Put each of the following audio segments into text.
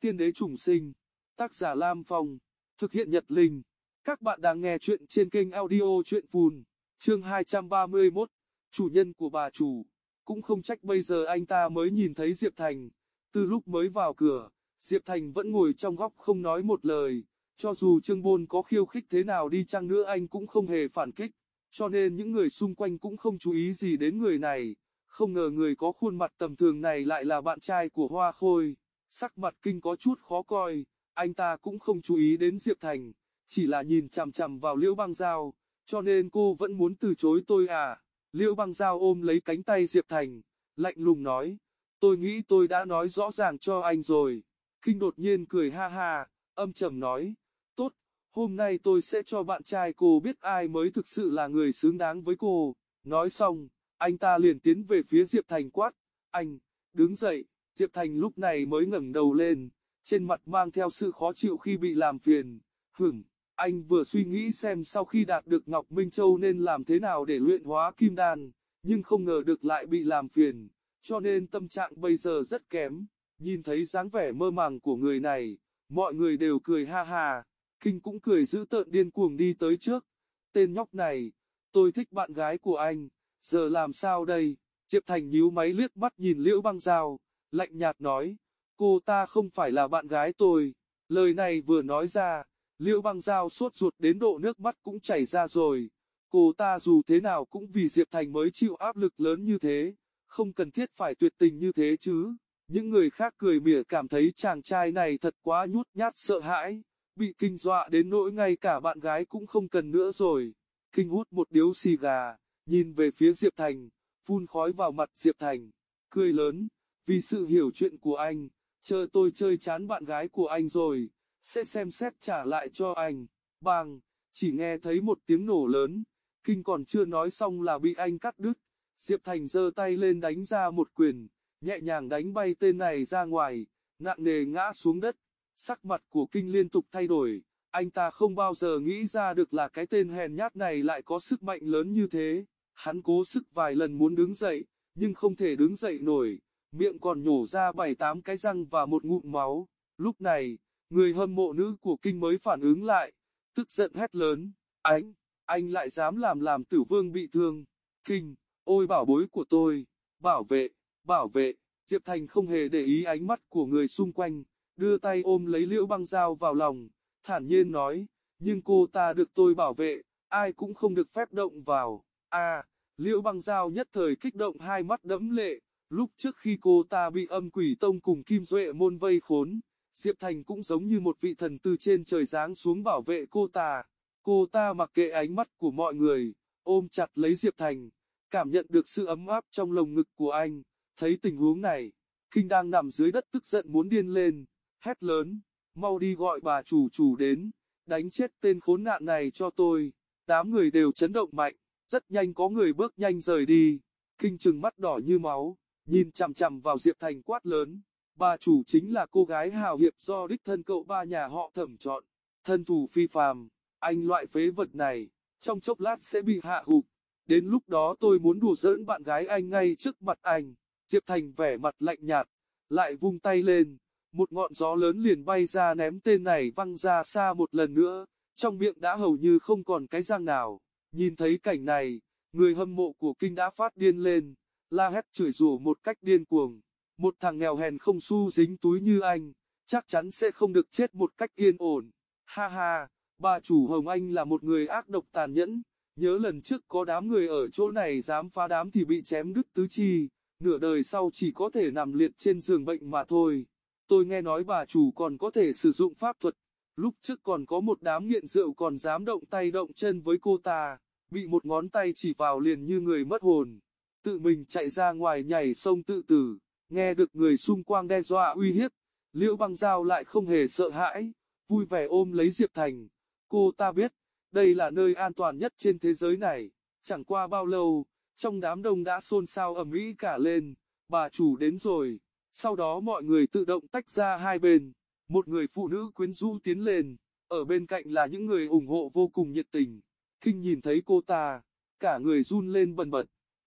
Tiên đế trùng sinh, tác giả Lam Phong, thực hiện Nhật Linh. Các bạn đang nghe chuyện trên kênh audio chuyện phùn, chương 231, chủ nhân của bà chủ. Cũng không trách bây giờ anh ta mới nhìn thấy Diệp Thành, từ lúc mới vào cửa, Diệp Thành vẫn ngồi trong góc không nói một lời, cho dù Trương Bôn có khiêu khích thế nào đi chăng nữa anh cũng không hề phản kích, cho nên những người xung quanh cũng không chú ý gì đến người này. Không ngờ người có khuôn mặt tầm thường này lại là bạn trai của Hoa Khôi, sắc mặt kinh có chút khó coi, anh ta cũng không chú ý đến Diệp Thành, chỉ là nhìn chằm chằm vào Liễu Băng Giao, cho nên cô vẫn muốn từ chối tôi à. Liễu Băng Giao ôm lấy cánh tay Diệp Thành, lạnh lùng nói, tôi nghĩ tôi đã nói rõ ràng cho anh rồi. Kinh đột nhiên cười ha ha, âm trầm nói, tốt, hôm nay tôi sẽ cho bạn trai cô biết ai mới thực sự là người xứng đáng với cô. Nói xong, anh ta liền tiến về phía Diệp Thành quát, anh, đứng dậy, Diệp Thành lúc này mới ngẩng đầu lên, trên mặt mang theo sự khó chịu khi bị làm phiền, hửng, anh vừa suy nghĩ xem sau khi đạt được Ngọc Minh Châu nên làm thế nào để luyện hóa kim đan, nhưng không ngờ được lại bị làm phiền, cho nên tâm trạng bây giờ rất kém, nhìn thấy dáng vẻ mơ màng của người này, mọi người đều cười ha ha, Kinh cũng cười giữ tợn điên cuồng đi tới trước, tên nhóc này, tôi thích bạn gái của anh giờ làm sao đây? Diệp Thành nhíu máy liếc mắt nhìn Liễu Băng Giao, lạnh nhạt nói, cô ta không phải là bạn gái tôi. Lời này vừa nói ra, Liễu Băng Giao suốt ruột đến độ nước mắt cũng chảy ra rồi. Cô ta dù thế nào cũng vì Diệp Thành mới chịu áp lực lớn như thế, không cần thiết phải tuyệt tình như thế chứ. Những người khác cười mỉa cảm thấy chàng trai này thật quá nhút nhát sợ hãi, bị kinh dọa đến nỗi ngay cả bạn gái cũng không cần nữa rồi. Kinh hút một điếu xì gà, nhìn về phía Diệp Thành, phun khói vào mặt Diệp Thành, cười lớn, vì sự hiểu chuyện của anh, chờ tôi chơi chán bạn gái của anh rồi, sẽ xem xét trả lại cho anh, bang, chỉ nghe thấy một tiếng nổ lớn, kinh còn chưa nói xong là bị anh cắt đứt, Diệp Thành giơ tay lên đánh ra một quyền, nhẹ nhàng đánh bay tên này ra ngoài, nặng nề ngã xuống đất, sắc mặt của kinh liên tục thay đổi, anh ta không bao giờ nghĩ ra được là cái tên hèn nhát này lại có sức mạnh lớn như thế. Hắn cố sức vài lần muốn đứng dậy, nhưng không thể đứng dậy nổi, miệng còn nhổ ra bảy tám cái răng và một ngụm máu. Lúc này, người hâm mộ nữ của kinh mới phản ứng lại, tức giận hét lớn, "Ánh, anh lại dám làm làm tử vương bị thương. Kinh, ôi bảo bối của tôi, bảo vệ, bảo vệ, Diệp Thành không hề để ý ánh mắt của người xung quanh, đưa tay ôm lấy liễu băng dao vào lòng, thản nhiên nói, nhưng cô ta được tôi bảo vệ, ai cũng không được phép động vào. À, Liễu băng dao nhất thời kích động hai mắt đẫm lệ, lúc trước khi cô ta bị âm quỷ tông cùng Kim Duệ môn vây khốn, Diệp Thành cũng giống như một vị thần từ trên trời giáng xuống bảo vệ cô ta. Cô ta mặc kệ ánh mắt của mọi người, ôm chặt lấy Diệp Thành, cảm nhận được sự ấm áp trong lồng ngực của anh, thấy tình huống này, Kinh đang nằm dưới đất tức giận muốn điên lên, hét lớn, mau đi gọi bà chủ chủ đến, đánh chết tên khốn nạn này cho tôi, đám người đều chấn động mạnh. Rất nhanh có người bước nhanh rời đi, kinh trừng mắt đỏ như máu, nhìn chằm chằm vào Diệp Thành quát lớn. Bà chủ chính là cô gái hào hiệp do đích thân cậu ba nhà họ thẩm chọn. Thân thủ phi phàm, anh loại phế vật này, trong chốc lát sẽ bị hạ hụt. Đến lúc đó tôi muốn đùa giỡn bạn gái anh ngay trước mặt anh. Diệp Thành vẻ mặt lạnh nhạt, lại vung tay lên. Một ngọn gió lớn liền bay ra ném tên này văng ra xa một lần nữa, trong miệng đã hầu như không còn cái răng nào. Nhìn thấy cảnh này, người hâm mộ của kinh đã phát điên lên, la hét chửi rủa một cách điên cuồng. Một thằng nghèo hèn không xu dính túi như anh, chắc chắn sẽ không được chết một cách yên ổn. Ha ha, bà chủ Hồng Anh là một người ác độc tàn nhẫn, nhớ lần trước có đám người ở chỗ này dám phá đám thì bị chém đứt tứ chi, nửa đời sau chỉ có thể nằm liệt trên giường bệnh mà thôi. Tôi nghe nói bà chủ còn có thể sử dụng pháp thuật, lúc trước còn có một đám nghiện rượu còn dám động tay động chân với cô ta bị một ngón tay chỉ vào liền như người mất hồn, tự mình chạy ra ngoài nhảy sông tự tử, nghe được người xung quanh đe dọa uy hiếp, liễu băng giao lại không hề sợ hãi, vui vẻ ôm lấy Diệp Thành, cô ta biết, đây là nơi an toàn nhất trên thế giới này, chẳng qua bao lâu, trong đám đông đã xôn xao ầm ĩ cả lên, bà chủ đến rồi, sau đó mọi người tự động tách ra hai bên, một người phụ nữ quyến rũ tiến lên, ở bên cạnh là những người ủng hộ vô cùng nhiệt tình. Kinh nhìn thấy cô ta, cả người run lên bần bật,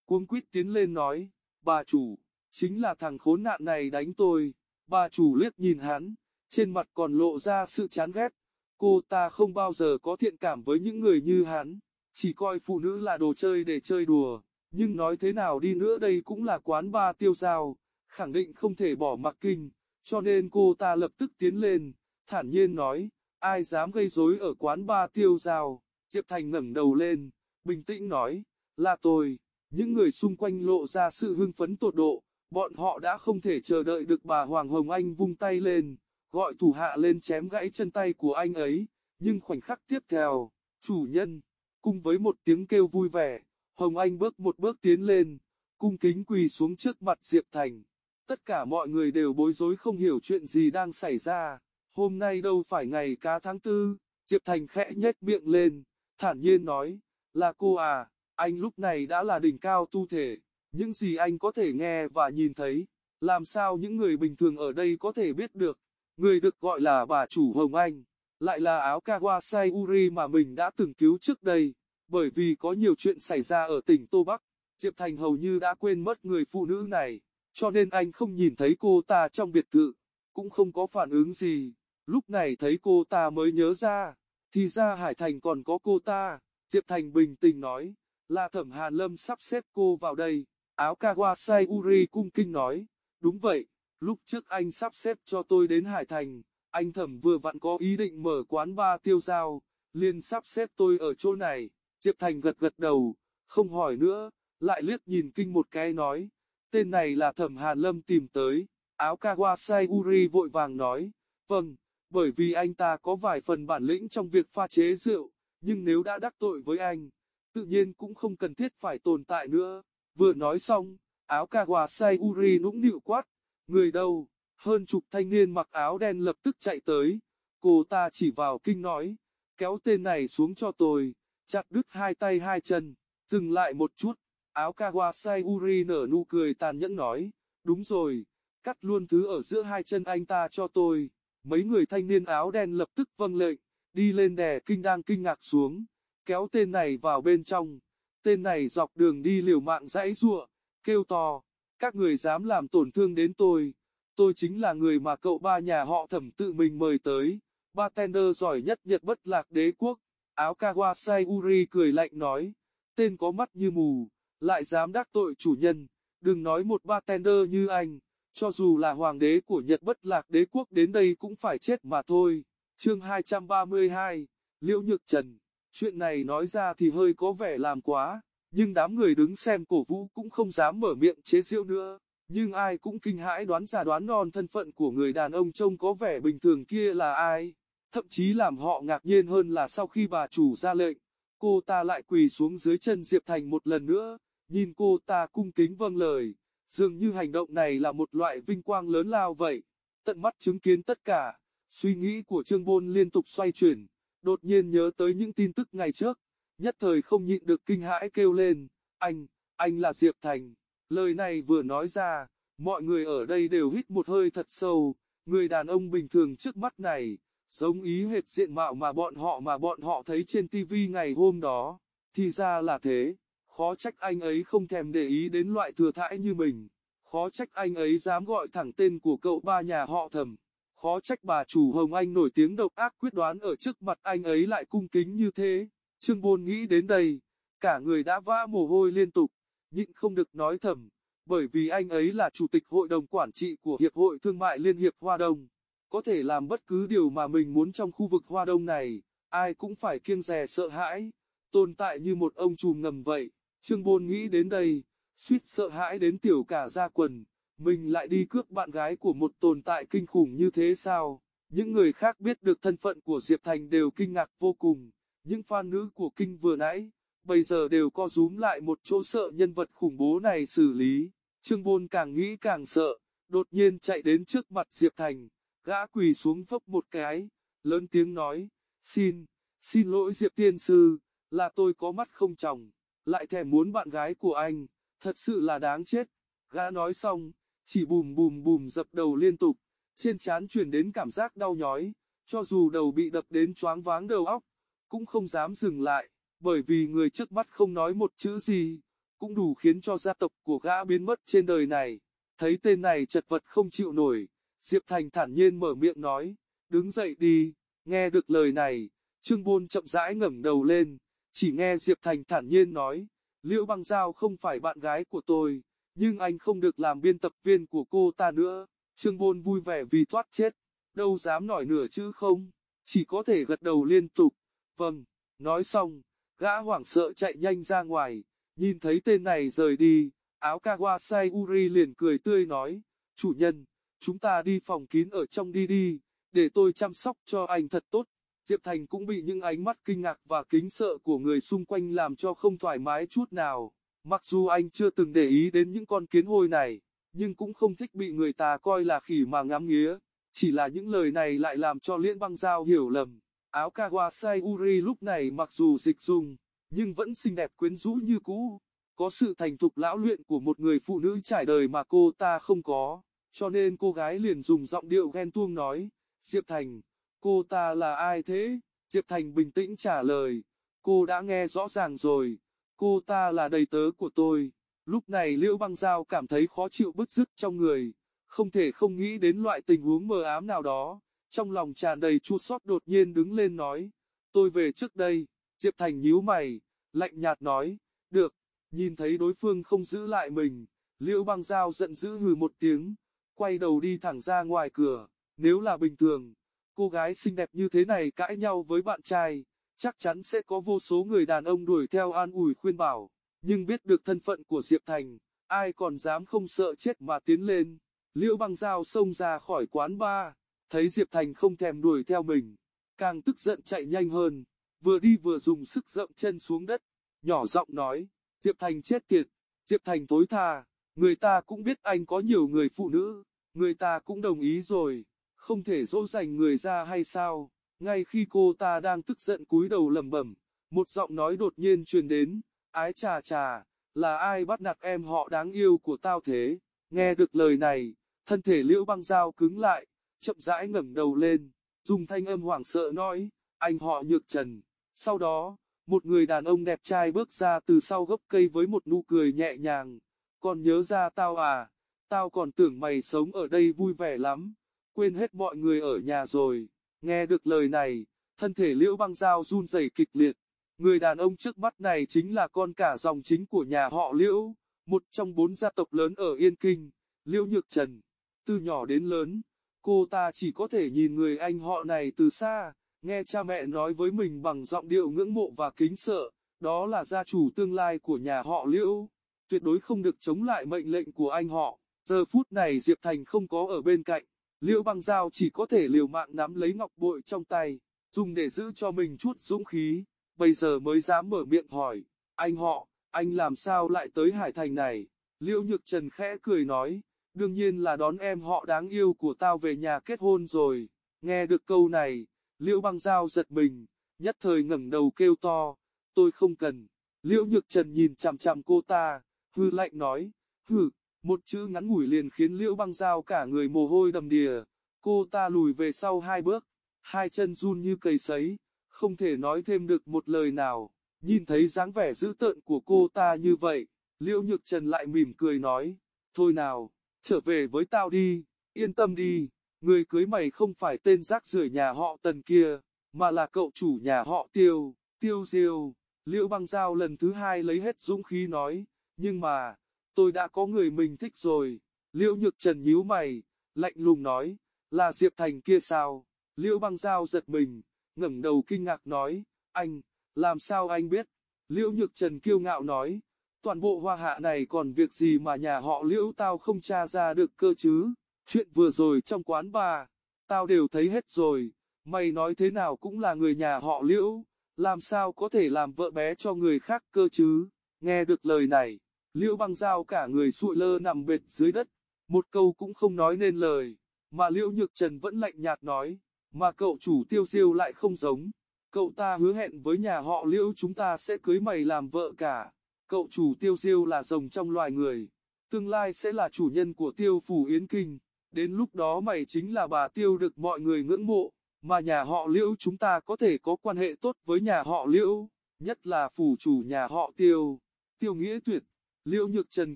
cuống quýt tiến lên nói, bà chủ, chính là thằng khốn nạn này đánh tôi, bà chủ liếc nhìn hắn, trên mặt còn lộ ra sự chán ghét. Cô ta không bao giờ có thiện cảm với những người như hắn, chỉ coi phụ nữ là đồ chơi để chơi đùa, nhưng nói thế nào đi nữa đây cũng là quán ba tiêu giao, khẳng định không thể bỏ mặc kinh, cho nên cô ta lập tức tiến lên, thản nhiên nói, ai dám gây rối ở quán ba tiêu giao, Diệp Thành ngẩng đầu lên, bình tĩnh nói, là tôi, những người xung quanh lộ ra sự hưng phấn tột độ, bọn họ đã không thể chờ đợi được bà Hoàng Hồng Anh vung tay lên, gọi thủ hạ lên chém gãy chân tay của anh ấy, nhưng khoảnh khắc tiếp theo, chủ nhân, cùng với một tiếng kêu vui vẻ, Hồng Anh bước một bước tiến lên, cung kính quỳ xuống trước mặt Diệp Thành. Tất cả mọi người đều bối rối không hiểu chuyện gì đang xảy ra, hôm nay đâu phải ngày cá tháng tư, Diệp Thành khẽ nhếch miệng lên, thản nhiên nói, là cô à, anh lúc này đã là đỉnh cao tu thể, những gì anh có thể nghe và nhìn thấy, làm sao những người bình thường ở đây có thể biết được, người được gọi là bà chủ Hồng Anh, lại là áo Kawasai Uri mà mình đã từng cứu trước đây, bởi vì có nhiều chuyện xảy ra ở tỉnh Tô Bắc, Diệp Thành hầu như đã quên mất người phụ nữ này, cho nên anh không nhìn thấy cô ta trong biệt thự, cũng không có phản ứng gì, lúc này thấy cô ta mới nhớ ra, thì ra Hải Thành còn có cô ta, Diệp Thành bình tĩnh nói, là thẩm Hàn Lâm sắp xếp cô vào đây, áo Kawasai Uri cung kinh nói, đúng vậy, lúc trước anh sắp xếp cho tôi đến Hải Thành, anh thẩm vừa vặn có ý định mở quán ba tiêu giao, liền sắp xếp tôi ở chỗ này, Diệp Thành gật gật đầu, không hỏi nữa, lại liếc nhìn kinh một cái nói, tên này là thẩm Hàn Lâm tìm tới, áo Kawasai Uri vội vàng nói, vâng, bởi vì anh ta có vài phần bản lĩnh trong việc pha chế rượu, nhưng nếu đã đắc tội với anh, tự nhiên cũng không cần thiết phải tồn tại nữa. Vừa nói xong, áo Kawasai Uri nũng nịu quát, người đâu, hơn chục thanh niên mặc áo đen lập tức chạy tới, cô ta chỉ vào kinh nói, kéo tên này xuống cho tôi, chặt đứt hai tay hai chân, dừng lại một chút, áo Kawasai Uri nở nụ cười tàn nhẫn nói, đúng rồi, cắt luôn thứ ở giữa hai chân anh ta cho tôi, mấy người thanh niên áo đen lập tức vâng lệnh, đi lên đè kinh đang kinh ngạc xuống, kéo tên này vào bên trong, tên này dọc đường đi liều mạng dãy giụa, kêu to, các người dám làm tổn thương đến tôi, tôi chính là người mà cậu ba nhà họ thẩm tự mình mời tới, bartender giỏi nhất Nhật bất lạc đế quốc, áo Kawasai Uri cười lạnh nói, tên có mắt như mù, lại dám đắc tội chủ nhân, đừng nói một bartender như anh, cho dù là hoàng đế của Nhật bất lạc đế quốc đến đây cũng phải chết mà thôi. Chương 232, Liễu Nhược Trần, chuyện này nói ra thì hơi có vẻ làm quá, nhưng đám người đứng xem cổ vũ cũng không dám mở miệng chế giễu nữa, nhưng ai cũng kinh hãi đoán ra đoán non thân phận của người đàn ông trông có vẻ bình thường kia là ai, thậm chí làm họ ngạc nhiên hơn là sau khi bà chủ ra lệnh, cô ta lại quỳ xuống dưới chân Diệp Thành một lần nữa, nhìn cô ta cung kính vâng lời, dường như hành động này là một loại vinh quang lớn lao vậy, tận mắt chứng kiến tất cả. Suy nghĩ của Trương Bôn liên tục xoay chuyển, đột nhiên nhớ tới những tin tức ngày trước, nhất thời không nhịn được kinh hãi kêu lên, anh, anh là Diệp Thành. Lời này vừa nói ra, mọi người ở đây đều hít một hơi thật sâu, người đàn ông bình thường trước mắt này, giống ý hệt diện mạo mà bọn họ mà bọn họ thấy trên TV ngày hôm đó, thì ra là thế, khó trách anh ấy không thèm để ý đến loại thừa thãi như mình, khó trách anh ấy dám gọi thẳng tên của cậu ba nhà họ thầm. Khó trách bà chủ Hồng Anh nổi tiếng độc ác quyết đoán ở trước mặt anh ấy lại cung kính như thế. Trương Bôn nghĩ đến đây, cả người đã vã mồ hôi liên tục, nhịn không được nói thầm, bởi vì anh ấy là chủ tịch hội đồng quản trị của Hiệp hội Thương mại Liên hiệp Hoa Đông. Có thể làm bất cứ điều mà mình muốn trong khu vực Hoa Đông này, ai cũng phải kiêng dè sợ hãi, tồn tại như một ông trùm ngầm vậy. Trương Bôn nghĩ đến đây, suýt sợ hãi đến tiểu cả ra quần. Mình lại đi cướp bạn gái của một tồn tại kinh khủng như thế sao? Những người khác biết được thân phận của Diệp Thành đều kinh ngạc vô cùng. Những fan nữ của kinh vừa nãy, bây giờ đều co rúm lại một chỗ sợ nhân vật khủng bố này xử lý. Trương Bôn càng nghĩ càng sợ, đột nhiên chạy đến trước mặt Diệp Thành, gã quỳ xuống vấp một cái, lớn tiếng nói, xin, xin lỗi Diệp Tiên Sư, là tôi có mắt không chồng, lại thèm muốn bạn gái của anh, thật sự là đáng chết. Gã nói xong, chỉ bùm bùm bùm dập đầu liên tục, trên trán truyền đến cảm giác đau nhói, cho dù đầu bị đập đến choáng váng đầu óc, cũng không dám dừng lại, bởi vì người trước mắt không nói một chữ gì, cũng đủ khiến cho gia tộc của gã biến mất trên đời này. Thấy tên này chật vật không chịu nổi, Diệp Thành thản nhiên mở miệng nói, đứng dậy đi, nghe được lời này, Trương Bôn chậm rãi ngẩng đầu lên, chỉ nghe Diệp Thành thản nhiên nói, Liễu Băng Giao không phải bạn gái của tôi, nhưng anh không được làm biên tập viên của cô ta nữa. Trương Bôn vui vẻ vì thoát chết, đâu dám nói nửa chữ không, chỉ có thể gật đầu liên tục. Vâng, nói xong, gã hoảng sợ chạy nhanh ra ngoài, nhìn thấy tên này rời đi, áo Kawasai Uri liền cười tươi nói, chủ nhân, chúng ta đi phòng kín ở trong đi đi, để tôi chăm sóc cho anh thật tốt. Diệp Thành cũng bị những ánh mắt kinh ngạc và kính sợ của người xung quanh làm cho không thoải mái chút nào. Mặc dù anh chưa từng để ý đến những con kiến hôi này, nhưng cũng không thích bị người ta coi là khỉ mà ngắm nghía. Chỉ là những lời này lại làm cho Liễn Băng Giao hiểu lầm. Áo Kawasai Uri lúc này mặc dù dịch dùng, nhưng vẫn xinh đẹp quyến rũ như cũ. Có sự thành thục lão luyện của một người phụ nữ trải đời mà cô ta không có, cho nên cô gái liền dùng giọng điệu ghen tuông nói, Diệp Thành, cô ta là ai thế? Diệp Thành bình tĩnh trả lời, cô đã nghe rõ ràng rồi, cô ta là đầy tớ của tôi. Lúc này Liễu Băng Giao cảm thấy khó chịu bứt rứt trong người, không thể không nghĩ đến loại tình huống mờ ám nào đó, trong lòng tràn đầy chua xót đột nhiên đứng lên nói, tôi về trước đây, Diệp Thành nhíu mày, lạnh nhạt nói, được, nhìn thấy đối phương không giữ lại mình, Liễu Băng Giao giận dữ hừ một tiếng, quay đầu đi thẳng ra ngoài cửa, nếu là bình thường, cô gái xinh đẹp như thế này cãi nhau với bạn trai, chắc chắn sẽ có vô số người đàn ông đuổi theo an ủi khuyên bảo, nhưng biết được thân phận của Diệp Thành, ai còn dám không sợ chết mà tiến lên. Liễu băng dao xông ra khỏi quán bar, thấy Diệp Thành không thèm đuổi theo mình, càng tức giận chạy nhanh hơn, vừa đi vừa dùng sức dậm chân xuống đất, nhỏ giọng nói, Diệp Thành chết tiệt, Diệp Thành tối tha, người ta cũng biết anh có nhiều người phụ nữ, người ta cũng đồng ý rồi, không thể dỗ dành người ra hay sao, ngay khi cô ta đang tức giận cúi đầu lẩm bẩm, một giọng nói đột nhiên truyền đến, ái trà trà, là ai bắt nạt em họ đáng yêu của tao thế, nghe được lời này, thân thể liễu băng dao cứng lại, chậm rãi ngẩng đầu lên, dùng thanh âm hoảng sợ nói, anh họ nhược trần, sau đó, một người đàn ông đẹp trai bước ra từ sau gốc cây với một nụ cười nhẹ nhàng, còn nhớ ra tao à, tao còn tưởng mày sống ở đây vui vẻ lắm, quên hết mọi người ở nhà rồi. Nghe được lời này, thân thể liễu băng dao run rẩy kịch liệt. Người đàn ông trước mắt này chính là con cả dòng chính của nhà họ liễu, một trong bốn gia tộc lớn ở Yên Kinh, liễu nhược trần. Từ nhỏ đến lớn, cô ta chỉ có thể nhìn người anh họ này từ xa, nghe cha mẹ nói với mình bằng giọng điệu ngưỡng mộ và kính sợ, đó là gia chủ tương lai của nhà họ liễu, tuyệt đối không được chống lại mệnh lệnh của anh họ. Giờ phút này Diệp Thành không có ở bên cạnh, Liễu băng dao chỉ có thể liều mạng nắm lấy ngọc bội trong tay, dùng để giữ cho mình chút dũng khí, bây giờ mới dám mở miệng hỏi, anh họ, anh làm sao lại tới Hải Thành này? Liễu Nhược Trần khẽ cười nói, đương nhiên là đón em họ đáng yêu của tao về nhà kết hôn rồi. Nghe được câu này, Liễu băng dao giật mình, nhất thời ngẩng đầu kêu to, tôi không cần. Liễu Nhược Trần nhìn chằm chằm cô ta, hư lạnh nói, hừ, một chữ ngắn ngủi liền khiến liễu băng giao cả người mồ hôi đầm đìa, cô ta lùi về sau hai bước, hai chân run như cây sấy, không thể nói thêm được một lời nào, nhìn thấy dáng vẻ dữ tợn của cô ta như vậy, liễu nhược trần lại mỉm cười nói, thôi nào, trở về với tao đi, yên tâm đi, người cưới mày không phải tên rác rưởi nhà họ tần kia, mà là cậu chủ nhà họ tiêu, tiêu diêu, liễu băng giao lần thứ hai lấy hết dũng khí nói, nhưng mà, tôi đã có người mình thích rồi. Liễu Nhược Trần nhíu mày, lạnh lùng nói, là Diệp Thành kia sao? Liễu Băng Giao giật mình, ngẩng đầu kinh ngạc nói, anh, làm sao anh biết? Liễu Nhược Trần kiêu ngạo nói, toàn bộ hoa hạ này còn việc gì mà nhà họ Liễu tao không tra ra được cơ chứ? Chuyện vừa rồi trong quán bà, tao đều thấy hết rồi, mày nói thế nào cũng là người nhà họ Liễu, làm sao có thể làm vợ bé cho người khác cơ chứ? Nghe được lời này, Liễu băng giao cả người sụi lơ nằm bệt dưới đất, một câu cũng không nói nên lời, mà Liễu Nhược Trần vẫn lạnh nhạt nói, mà cậu chủ tiêu diêu lại không giống. Cậu ta hứa hẹn với nhà họ Liễu chúng ta sẽ cưới mày làm vợ cả. Cậu chủ tiêu diêu là rồng trong loài người, tương lai sẽ là chủ nhân của tiêu phủ Yến Kinh. Đến lúc đó mày chính là bà tiêu được mọi người ngưỡng mộ, mà nhà họ Liễu chúng ta có thể có quan hệ tốt với nhà họ Liễu, nhất là phủ chủ nhà họ tiêu. Tiêu nghĩa tuyệt, Liễu Nhược Trần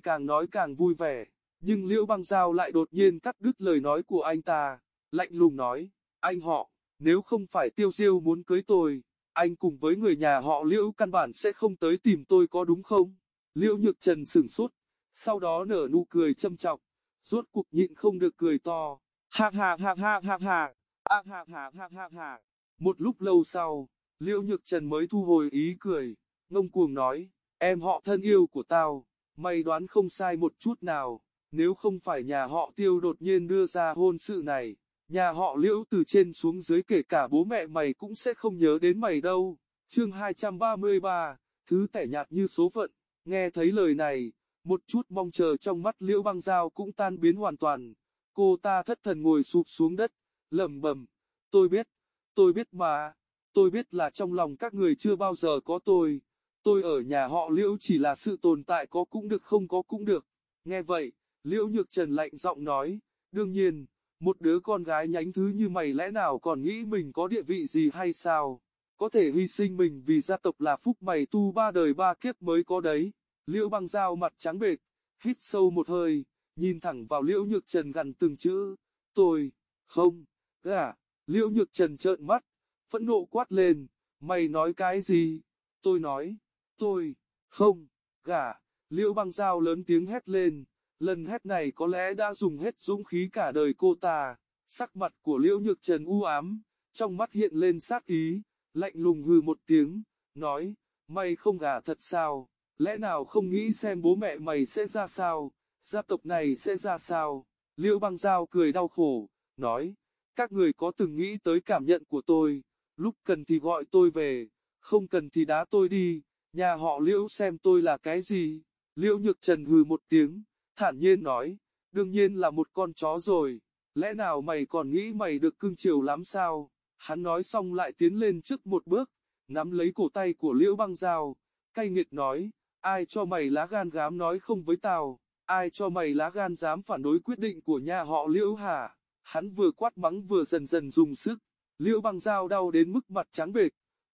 càng nói càng vui vẻ, nhưng Liễu Băng Giao lại đột nhiên cắt đứt lời nói của anh ta, lạnh lùng nói, anh họ, nếu không phải tiêu diêu muốn cưới tôi, anh cùng với người nhà họ Liễu căn bản sẽ không tới tìm tôi có đúng không? Liễu Nhược Trần sửng sốt, sau đó nở nụ cười châm chọc, rốt cuộc nhịn không được cười to, ha ha ha ha ha ha, ha ha ha ha ha ha. Một lúc lâu sau, Liễu Nhược Trần mới thu hồi ý cười, ngông cuồng nói, em họ thân yêu của tao, mày đoán không sai một chút nào, nếu không phải nhà họ tiêu đột nhiên đưa ra hôn sự này, nhà họ liễu từ trên xuống dưới kể cả bố mẹ mày cũng sẽ không nhớ đến mày đâu. Chương 233, thứ tẻ nhạt như số phận, nghe thấy lời này, một chút mong chờ trong mắt liễu băng dao cũng tan biến hoàn toàn, cô ta thất thần ngồi sụp xuống đất, lẩm bẩm, tôi biết, tôi biết mà, tôi biết là trong lòng các người chưa bao giờ có tôi, tôi ở nhà họ liễu chỉ là sự tồn tại có cũng được không có cũng được, nghe vậy, liễu nhược trần lạnh giọng nói, đương nhiên, một đứa con gái nhánh thứ như mày lẽ nào còn nghĩ mình có địa vị gì hay sao? Có thể hy sinh mình vì gia tộc là phúc mày tu ba đời ba kiếp mới có đấy. Liễu băng dao mặt trắng bệch, hít sâu một hơi, nhìn thẳng vào liễu nhược trần gần từng chữ. Tôi, không, gà, liễu nhược trần trợn mắt, phẫn nộ quát lên, mày nói cái gì? Tôi nói, tôi, không, gà, liễu băng dao lớn tiếng hét lên, Lần hét này có lẽ đã dùng hết dũng khí cả đời cô ta, sắc mặt của Liễu Nhược Trần u ám, trong mắt hiện lên sát ý, lạnh lùng hừ một tiếng, nói, mày không gả thật sao, lẽ nào không nghĩ xem bố mẹ mày sẽ ra sao, gia tộc này sẽ ra sao, Liễu Băng Giao cười đau khổ, nói, các người có từng nghĩ tới cảm nhận của tôi, lúc cần thì gọi tôi về, không cần thì đá tôi đi, nhà họ Liễu xem tôi là cái gì, Liễu Nhược Trần hừ một tiếng, thản nhiên nói, đương nhiên là một con chó rồi, lẽ nào mày còn nghĩ mày được cưng chiều lắm sao? Hắn nói xong lại tiến lên trước một bước, nắm lấy cổ tay của Liễu Băng dao, cay nghiệt nói, ai cho mày lá gan dám nói không với tao, ai cho mày lá gan dám phản đối quyết định của nhà họ Liễu hả? Hắn vừa quát mắng vừa dần dần dùng sức, Liễu Băng dao đau đến mức mặt trắng bệch,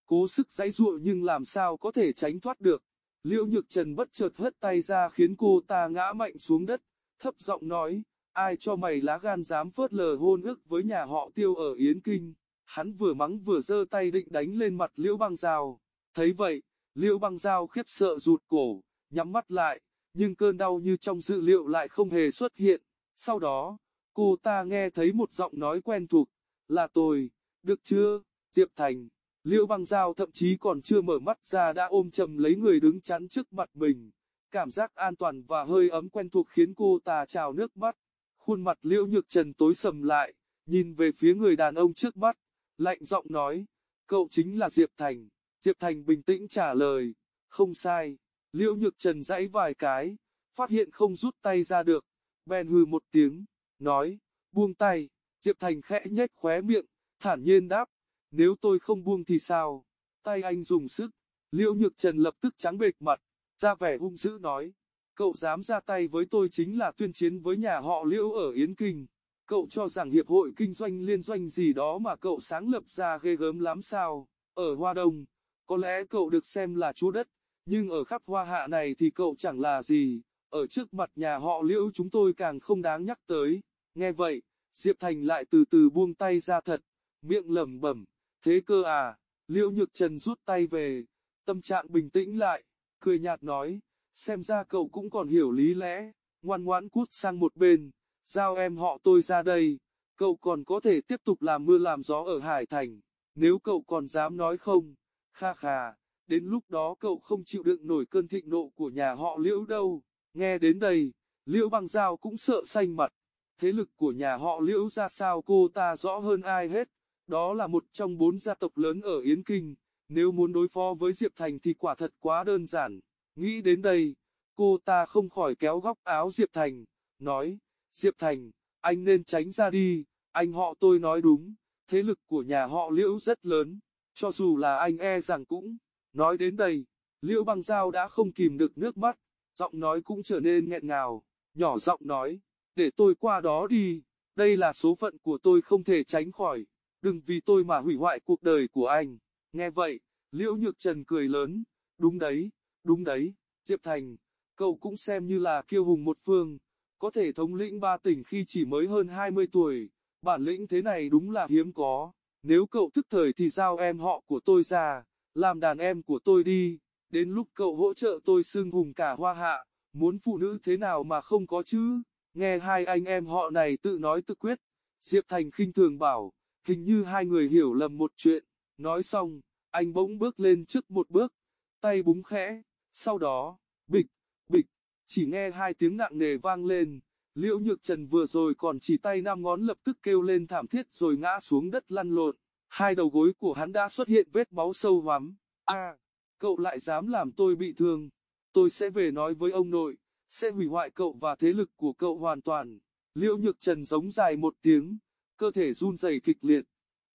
cố sức giãy giụa nhưng làm sao có thể tránh thoát được. Liễu Nhược Trần bất chợt hất tay ra khiến cô ta ngã mạnh xuống đất, thấp giọng nói, ai cho mày lá gan dám phớt lờ hôn ước với nhà họ tiêu ở Yến Kinh. Hắn vừa mắng vừa giơ tay định đánh lên mặt Liễu Băng Giao. Thấy vậy, Liễu Băng Giao khiếp sợ rụt cổ, nhắm mắt lại, nhưng cơn đau như trong dự liệu lại không hề xuất hiện. Sau đó, cô ta nghe thấy một giọng nói quen thuộc, là tôi, được chưa, Diệp Thành. Liễu băng dao thậm chí còn chưa mở mắt ra đã ôm chầm lấy người đứng chắn trước mặt mình. Cảm giác an toàn và hơi ấm quen thuộc khiến cô ta trào nước mắt. Khuôn mặt liễu nhược trần tối sầm lại, nhìn về phía người đàn ông trước mắt, lạnh giọng nói, cậu chính là Diệp Thành. Diệp Thành bình tĩnh trả lời, không sai. Liễu nhược trần dãy vài cái, phát hiện không rút tay ra được, bèn hừ một tiếng, nói, buông tay. Diệp Thành khẽ nhếch khóe miệng, thản nhiên đáp, nếu tôi không buông thì sao? Tay anh dùng sức, Liễu Nhược Trần lập tức trắng bệch mặt, ra vẻ hung dữ nói, cậu dám ra tay với tôi chính là tuyên chiến với nhà họ Liễu ở Yến Kinh. Cậu cho rằng hiệp hội kinh doanh liên doanh gì đó mà cậu sáng lập ra ghê gớm lắm sao? Ở Hoa Đông, có lẽ cậu được xem là chúa đất, nhưng ở khắp Hoa Hạ này thì cậu chẳng là gì. Ở trước mặt nhà họ Liễu chúng tôi càng không đáng nhắc tới. Nghe vậy, Diệp Thành lại từ từ buông tay ra thật, miệng lẩm bẩm, Thế cơ à, Liễu Nhược Trần rút tay về, tâm trạng bình tĩnh lại, cười nhạt nói, xem ra cậu cũng còn hiểu lý lẽ, ngoan ngoãn cút sang một bên, giao em họ tôi ra đây, cậu còn có thể tiếp tục làm mưa làm gió ở Hải Thành, nếu cậu còn dám nói không, kha kha, đến lúc đó cậu không chịu đựng nổi cơn thịnh nộ của nhà họ Liễu đâu, nghe đến đây, Liễu băng giao cũng sợ xanh mặt, thế lực của nhà họ Liễu ra sao cô ta rõ hơn ai hết. Đó là một trong bốn gia tộc lớn ở Yến Kinh, nếu muốn đối phó với Diệp Thành thì quả thật quá đơn giản. Nghĩ đến đây, cô ta không khỏi kéo góc áo Diệp Thành, nói, Diệp Thành, anh nên tránh ra đi, anh họ tôi nói đúng, thế lực của nhà họ Liễu rất lớn, cho dù là anh e rằng cũng. Nói đến đây, Liễu băng Giao đã không kìm được nước mắt, giọng nói cũng trở nên nghẹn ngào, nhỏ giọng nói, để tôi qua đó đi, đây là số phận của tôi không thể tránh khỏi đừng vì tôi mà hủy hoại cuộc đời của anh. Nghe vậy, Liễu Nhược Trần cười lớn, đúng đấy, đúng đấy, Diệp Thành, cậu cũng xem như là kiêu hùng một phương, có thể thống lĩnh ba tỉnh khi chỉ mới hơn 20 tuổi, bản lĩnh thế này đúng là hiếm có. Nếu cậu thức thời thì giao em họ của tôi ra, làm đàn em của tôi đi, đến lúc cậu hỗ trợ tôi xưng hùng cả hoa hạ, muốn phụ nữ thế nào mà không có chứ. Nghe hai anh em họ này tự nói tự quyết, Diệp Thành khinh thường bảo, hình như hai người hiểu lầm một chuyện, nói xong, anh bỗng bước lên trước một bước, tay búng khẽ, sau đó, bịch, bịch, chỉ nghe hai tiếng nặng nề vang lên, liễu nhược trần vừa rồi còn chỉ tay năm ngón lập tức kêu lên thảm thiết rồi ngã xuống đất lăn lộn, hai đầu gối của hắn đã xuất hiện vết máu sâu hoắm, a cậu lại dám làm tôi bị thương, tôi sẽ về nói với ông nội, sẽ hủy hoại cậu và thế lực của cậu hoàn toàn. Liễu Nhược Trần giống dài một tiếng, cơ thể run rẩy kịch liệt.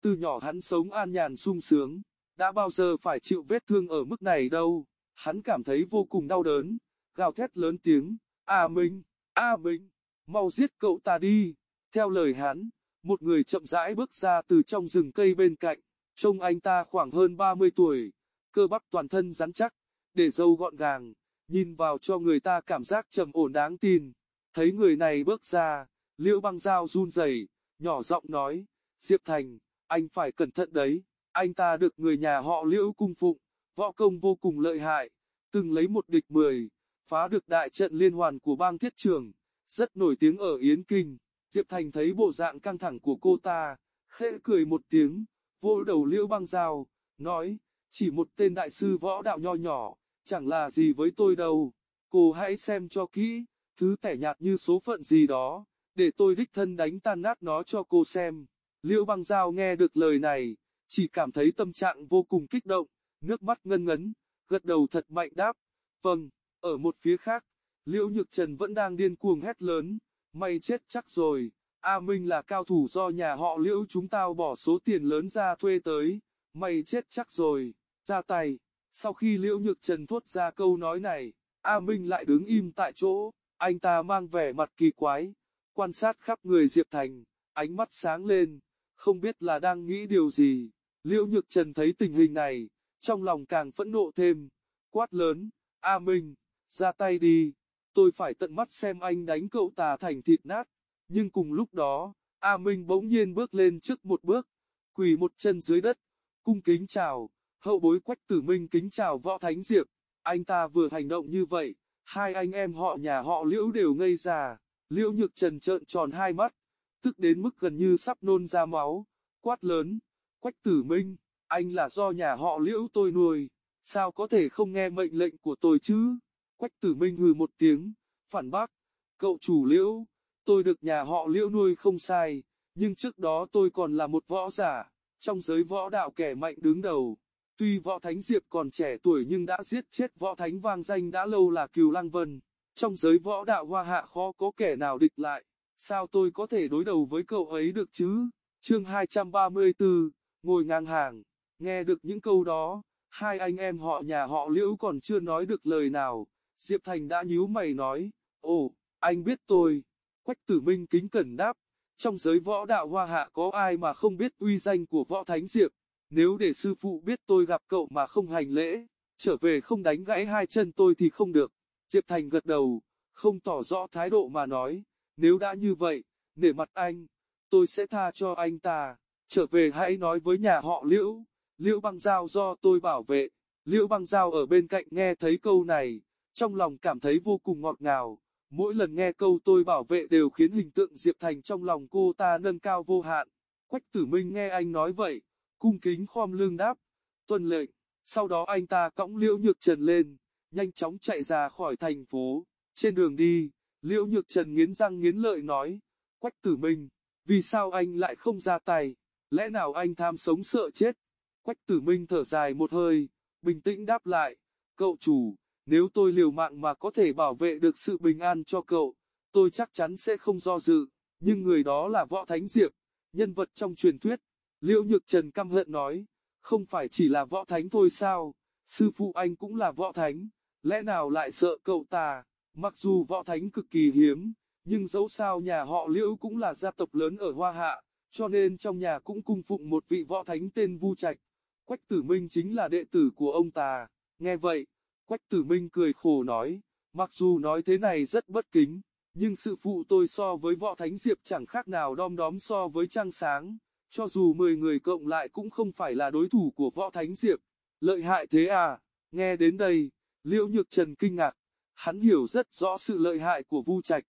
Từ nhỏ hắn sống an nhàn sung sướng, đã bao giờ phải chịu vết thương ở mức này đâu. Hắn cảm thấy vô cùng đau đớn, gào thét lớn tiếng, A Minh, A Minh, mau giết cậu ta đi. Theo lời hắn, một người chậm rãi bước ra từ trong rừng cây bên cạnh, trông anh ta khoảng hơn 30 tuổi, cơ bắp toàn thân rắn chắc, để râu gọn gàng, nhìn vào cho người ta cảm giác trầm ổn đáng tin. Thấy người này bước ra, Liễu băng dao run rẩy, nhỏ giọng nói, Diệp Thành, anh phải cẩn thận đấy, anh ta được người nhà họ Liễu cung phụng, võ công vô cùng lợi hại, từng lấy một địch mười, phá được đại trận liên hoàn của bang thiết trường, rất nổi tiếng ở Yến Kinh. Diệp Thành thấy bộ dạng căng thẳng của cô ta, khẽ cười một tiếng, vỗ đầu Liễu băng dao, nói, chỉ một tên đại sư võ đạo nho nhỏ, chẳng là gì với tôi đâu, cô hãy xem cho kỹ, thứ tẻ nhạt như số phận gì đó, để tôi đích thân đánh tan nát nó cho cô xem. Liễu băng giao nghe được lời này, chỉ cảm thấy tâm trạng vô cùng kích động, nước mắt ngân ngấn, gật đầu thật mạnh đáp, vâng, ở một phía khác, Liễu Nhược Trần vẫn đang điên cuồng hét lớn, mày chết chắc rồi, A Minh là cao thủ do nhà họ Liễu chúng tao bỏ số tiền lớn ra thuê tới, mày chết chắc rồi, ra tay. Sau khi Liễu Nhược Trần thốt ra câu nói này, A Minh lại đứng im tại chỗ, anh ta mang vẻ mặt kỳ quái, quan sát khắp người Diệp Thành, ánh mắt sáng lên, không biết là đang nghĩ điều gì. Liễu Nhược Trần thấy tình hình này, trong lòng càng phẫn nộ thêm, quát lớn, A Minh, ra tay đi, tôi phải tận mắt xem anh đánh cậu tà thành thịt nát. Nhưng cùng lúc đó, A Minh bỗng nhiên bước lên trước một bước, quỳ một chân dưới đất, cung kính chào, hậu bối quách tử minh kính chào võ thánh diệp, anh ta vừa hành động như vậy, hai anh em họ nhà họ liễu đều ngây ra, liễu nhược trần trợn tròn hai mắt, tức đến mức gần như sắp nôn ra máu, quát lớn, quách tử minh, anh là do nhà họ liễu tôi nuôi, sao có thể không nghe mệnh lệnh của tôi chứ, quách tử minh hừ một tiếng, phản bác, cậu chủ liễu, tôi được nhà họ liễu nuôi không sai, nhưng trước đó tôi còn là một võ giả, trong giới võ đạo kẻ mạnh đứng đầu. Tuy võ thánh Diệp còn trẻ tuổi nhưng đã giết chết võ thánh vang danh đã lâu là Cừu Lăng Vân. Trong giới võ đạo hoa hạ khó có kẻ nào địch lại. Sao tôi có thể đối đầu với cậu ấy được chứ? Chương 234, ngồi ngang hàng. Nghe được những câu đó, hai anh em họ nhà họ Liễu còn chưa nói được lời nào. Diệp Thành đã nhíu mày nói, Ồ, anh biết tôi. Quách tử minh kính cẩn đáp, trong giới võ đạo hoa hạ có ai mà không biết uy danh của võ thánh Diệp. Nếu để sư phụ biết tôi gặp cậu mà không hành lễ, trở về không đánh gãy hai chân tôi thì không được. Diệp Thành gật đầu, không tỏ rõ thái độ mà nói, nếu đã như vậy, nể mặt anh, tôi sẽ tha cho anh ta, trở về hãy nói với nhà họ Liễu, Liễu băng giao do tôi bảo vệ, Liễu băng giao ở bên cạnh nghe thấy câu này, trong lòng cảm thấy vô cùng ngọt ngào, mỗi lần nghe câu tôi bảo vệ đều khiến hình tượng Diệp Thành trong lòng cô ta nâng cao vô hạn. Quách tử minh nghe anh nói vậy, cung kính khom lưng đáp, tuân lệnh, sau đó anh ta cõng liễu nhược trần lên, nhanh chóng chạy ra khỏi thành phố, trên đường đi, liễu nhược trần nghiến răng nghiến lợi nói, quách tử minh, vì sao anh lại không ra tay, lẽ nào anh tham sống sợ chết, quách tử minh thở dài một hơi, bình tĩnh đáp lại, cậu chủ, nếu tôi liều mạng mà có thể bảo vệ được sự bình an cho cậu, tôi chắc chắn sẽ không do dự, nhưng người đó là Võ Thánh Diệp, nhân vật trong truyền thuyết, Liễu Nhược Trần căm hận nói, không phải chỉ là võ thánh thôi sao, sư phụ anh cũng là võ thánh, lẽ nào lại sợ cậu ta, mặc dù võ thánh cực kỳ hiếm, nhưng dẫu sao nhà họ Liễu cũng là gia tộc lớn ở Hoa Hạ, cho nên trong nhà cũng cung phụng một vị võ thánh tên Vu Trạch. Quách Tử Minh chính là đệ tử của ông ta, nghe vậy, Quách Tử Minh cười khổ nói, mặc dù nói thế này rất bất kính, nhưng sự phụ tôi so với võ thánh diệp chẳng khác nào đom đóm so với trăng sáng, cho dù 10 người cộng lại cũng không phải là đối thủ của võ thánh diệp. Lợi hại thế à, nghe đến đây, liễu nhược trần kinh ngạc, hắn hiểu rất rõ sự lợi hại của Vu Trạch.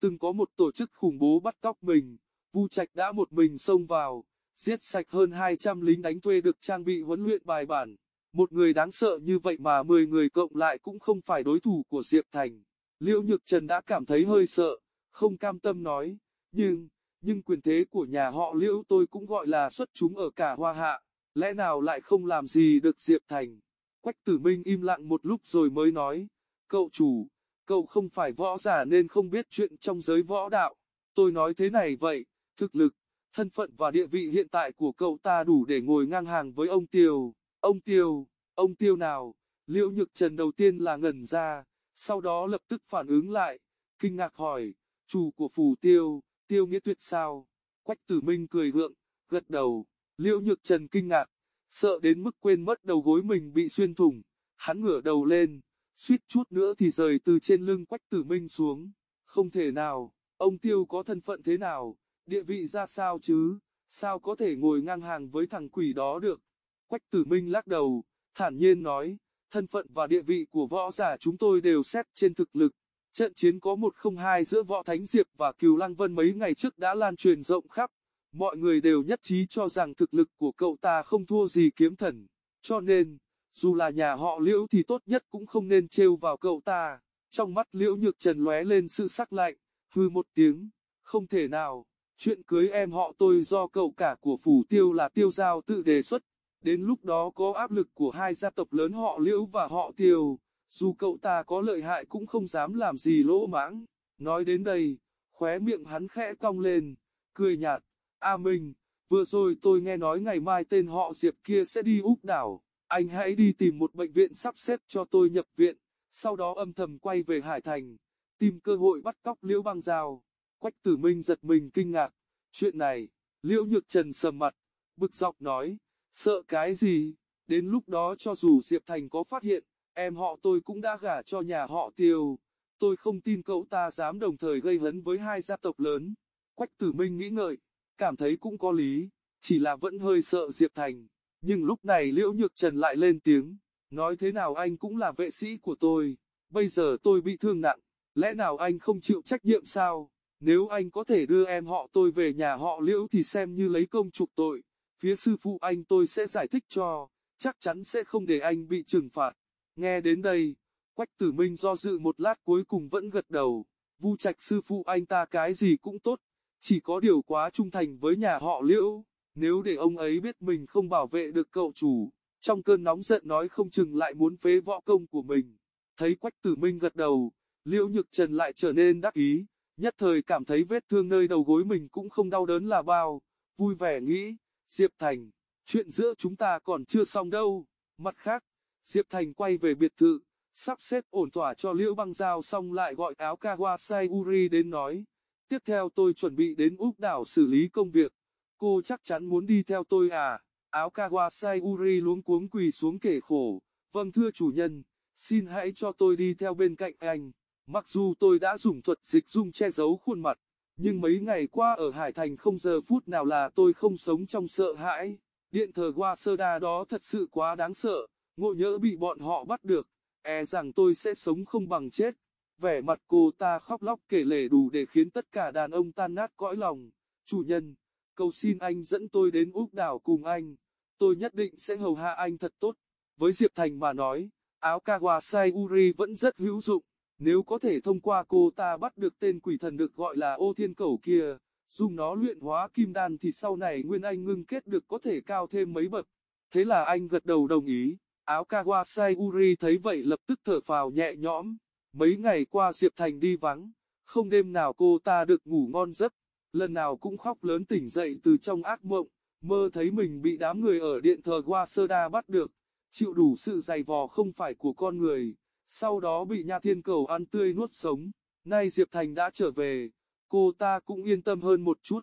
Từng có một tổ chức khủng bố bắt cóc mình, Vu Trạch đã một mình xông vào, giết sạch hơn 200 lính đánh thuê được trang bị huấn luyện bài bản. Một người đáng sợ như vậy mà 10 người cộng lại cũng không phải đối thủ của Diệp Thành. Liễu Nhược Trần đã cảm thấy hơi sợ, không cam tâm nói, nhưng, nhưng quyền thế của nhà họ Liễu tôi cũng gọi là xuất chúng ở cả hoa hạ, lẽ nào lại không làm gì được Diệp Thành. Quách tử minh im lặng một lúc rồi mới nói, cậu chủ, cậu không phải võ giả nên không biết chuyện trong giới võ đạo, tôi nói thế này vậy, thực lực, thân phận và địa vị hiện tại của cậu ta đủ để ngồi ngang hàng với ông Tiêu, ông Tiêu, ông Tiêu nào, Liễu Nhược Trần đầu tiên là ngẩn ra, sau đó lập tức phản ứng lại, kinh ngạc hỏi, chủ của phù Tiêu, Tiêu Nghĩa Tuyệt sao? Quách Tử Minh cười gượng, gật đầu, Liễu Nhược Trần kinh ngạc, sợ đến mức quên mất đầu gối mình bị xuyên thủng, hắn ngửa đầu lên, suýt chút nữa thì rời từ trên lưng Quách Tử Minh xuống, không thể nào, ông Tiêu có thân phận thế nào, địa vị ra sao chứ, sao có thể ngồi ngang hàng với thằng quỷ đó được. Quách Tử Minh lắc đầu, thản nhiên nói, thân phận và địa vị của võ giả chúng tôi đều xét trên thực lực. Trận chiến có 102 giữa võ Thánh Diệp và Cừu Lăng Vân mấy ngày trước đã lan truyền rộng khắp. Mọi người đều nhất trí cho rằng thực lực của cậu ta không thua gì kiếm thần. Cho nên, dù là nhà họ liễu thì tốt nhất cũng không nên trêu vào cậu ta. Trong mắt liễu nhược trần lóe lên sự sắc lạnh, hư một tiếng, không thể nào, chuyện cưới em họ tôi do cậu cả của phủ tiêu là tiêu giao tự đề xuất. Đến lúc đó có áp lực của hai gia tộc lớn họ liễu và họ tiêu, dù cậu ta có lợi hại cũng không dám làm gì lỗ mãng. Nói đến đây, khóe miệng hắn khẽ cong lên, cười nhạt, À A Minh, vừa rồi tôi nghe nói ngày mai tên họ Diệp kia sẽ đi Úc đảo, anh hãy đi tìm một bệnh viện sắp xếp cho tôi nhập viện, sau đó âm thầm quay về Hải Thành, tìm cơ hội bắt cóc Liễu Băng Giao. Quách Tử Minh giật mình kinh ngạc, chuyện này, Liễu Nhược Trần sầm mặt, bực dọc nói, sợ cái gì, đến lúc đó cho dù Diệp Thành có phát hiện, em họ tôi cũng đã gả cho nhà họ Tiêu, tôi không tin cậu ta dám đồng thời gây hấn với hai gia tộc lớn. Quách Tử Minh nghĩ ngợi, cảm thấy cũng có lý, chỉ là vẫn hơi sợ Diệp Thành. Nhưng lúc này Liễu Nhược Trần lại lên tiếng, nói thế nào anh cũng là vệ sĩ của tôi, bây giờ tôi bị thương nặng, lẽ nào anh không chịu trách nhiệm sao? Nếu anh có thể đưa em họ tôi về nhà họ Liễu thì xem như lấy công trục tội, phía sư phụ anh tôi sẽ giải thích cho, chắc chắn sẽ không để anh bị trừng phạt. Nghe đến đây, Quách Tử Minh do dự một lát cuối cùng vẫn gật đầu, vu trạch sư phụ anh ta cái gì cũng tốt, chỉ có điều quá trung thành với nhà họ Liễu, nếu để ông ấy biết mình không bảo vệ được cậu chủ, trong cơn nóng giận nói không chừng lại muốn phế võ công của mình. Thấy Quách Tử Minh gật đầu, Liễu Nhược Trần lại trở nên đắc ý, nhất thời cảm thấy vết thương nơi đầu gối mình cũng không đau đớn là bao, vui vẻ nghĩ, Diệp Thành, chuyện giữa chúng ta còn chưa xong đâu. Mặt khác, Diệp Thành quay về biệt thự, sắp xếp ổn thỏa cho Liễu Băng Giao xong lại gọi áo Kawasai Uri đến nói, tiếp theo tôi chuẩn bị đến Úc đảo xử lý công việc, cô chắc chắn muốn đi theo tôi à, áo Kawasai Uri luống cuống quỳ xuống kể khổ, vâng thưa chủ nhân, xin hãy cho tôi đi theo bên cạnh anh. Mặc dù tôi đã dùng thuật dịch dung che giấu khuôn mặt, nhưng mấy ngày qua ở Hải Thành không giờ phút nào là tôi không sống trong sợ hãi. Điện thờ Hoa đó thật sự quá đáng sợ, ngộ nhỡ bị bọn họ bắt được, e rằng tôi sẽ sống không bằng chết. Vẻ mặt cô ta khóc lóc kể lể đủ để khiến tất cả đàn ông tan nát cõi lòng. Chủ nhân, cầu xin anh dẫn tôi đến Úc đảo cùng anh, tôi nhất định sẽ hầu hạ anh thật tốt. Với Diệp Thành mà nói, áo Kawasai Uri vẫn rất hữu dụng. Nếu có thể thông qua cô ta bắt được tên quỷ thần được gọi là ô thiên cầu kia, dùng nó luyện hóa kim đan thì sau này Nguyên Anh ngưng kết được có thể cao thêm mấy bậc. Thế là anh gật đầu đồng ý, áo Kawasai Uri thấy vậy lập tức thở phào nhẹ nhõm. Mấy ngày qua Diệp Thành đi vắng, không đêm nào cô ta được ngủ ngon giấc, lần nào cũng khóc lớn tỉnh dậy từ trong ác mộng, mơ thấy mình bị đám người ở điện thờ Hoa Sơ Đa bắt được, chịu đủ sự dày vò không phải của con người sau đó bị Nha Thiên Cầu ăn tươi nuốt sống. Nay Diệp Thành đã trở về, cô ta cũng yên tâm hơn một chút.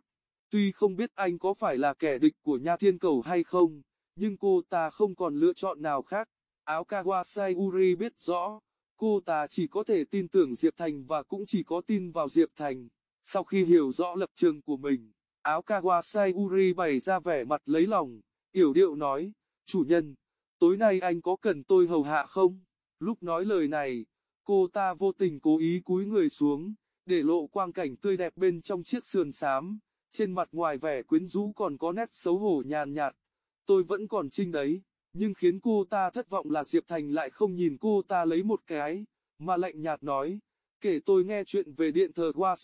Tuy không biết anh có phải là kẻ địch của Nha Thiên Cầu hay không, nhưng cô ta không còn lựa chọn nào khác. Áo Kawasai Uri biết rõ, Cô ta chỉ có thể tin tưởng Diệp Thành và cũng chỉ có tin vào Diệp Thành. Sau khi hiểu rõ lập trường của mình, áo Kawasai Uri bày ra vẻ mặt lấy lòng, yểu điệu nói, chủ nhân, tối nay anh có cần tôi hầu hạ không? Lúc nói lời này, cô ta vô tình cố ý cúi người xuống, để lộ quang cảnh tươi đẹp bên trong chiếc sườn xám, trên mặt ngoài vẻ quyến rũ còn có nét xấu hổ nhàn nhạt. Tôi vẫn còn trinh đấy, nhưng khiến cô ta thất vọng là Diệp Thành lại không nhìn cô ta lấy một cái, mà lạnh nhạt nói, kể tôi nghe chuyện về điện thờ Hoa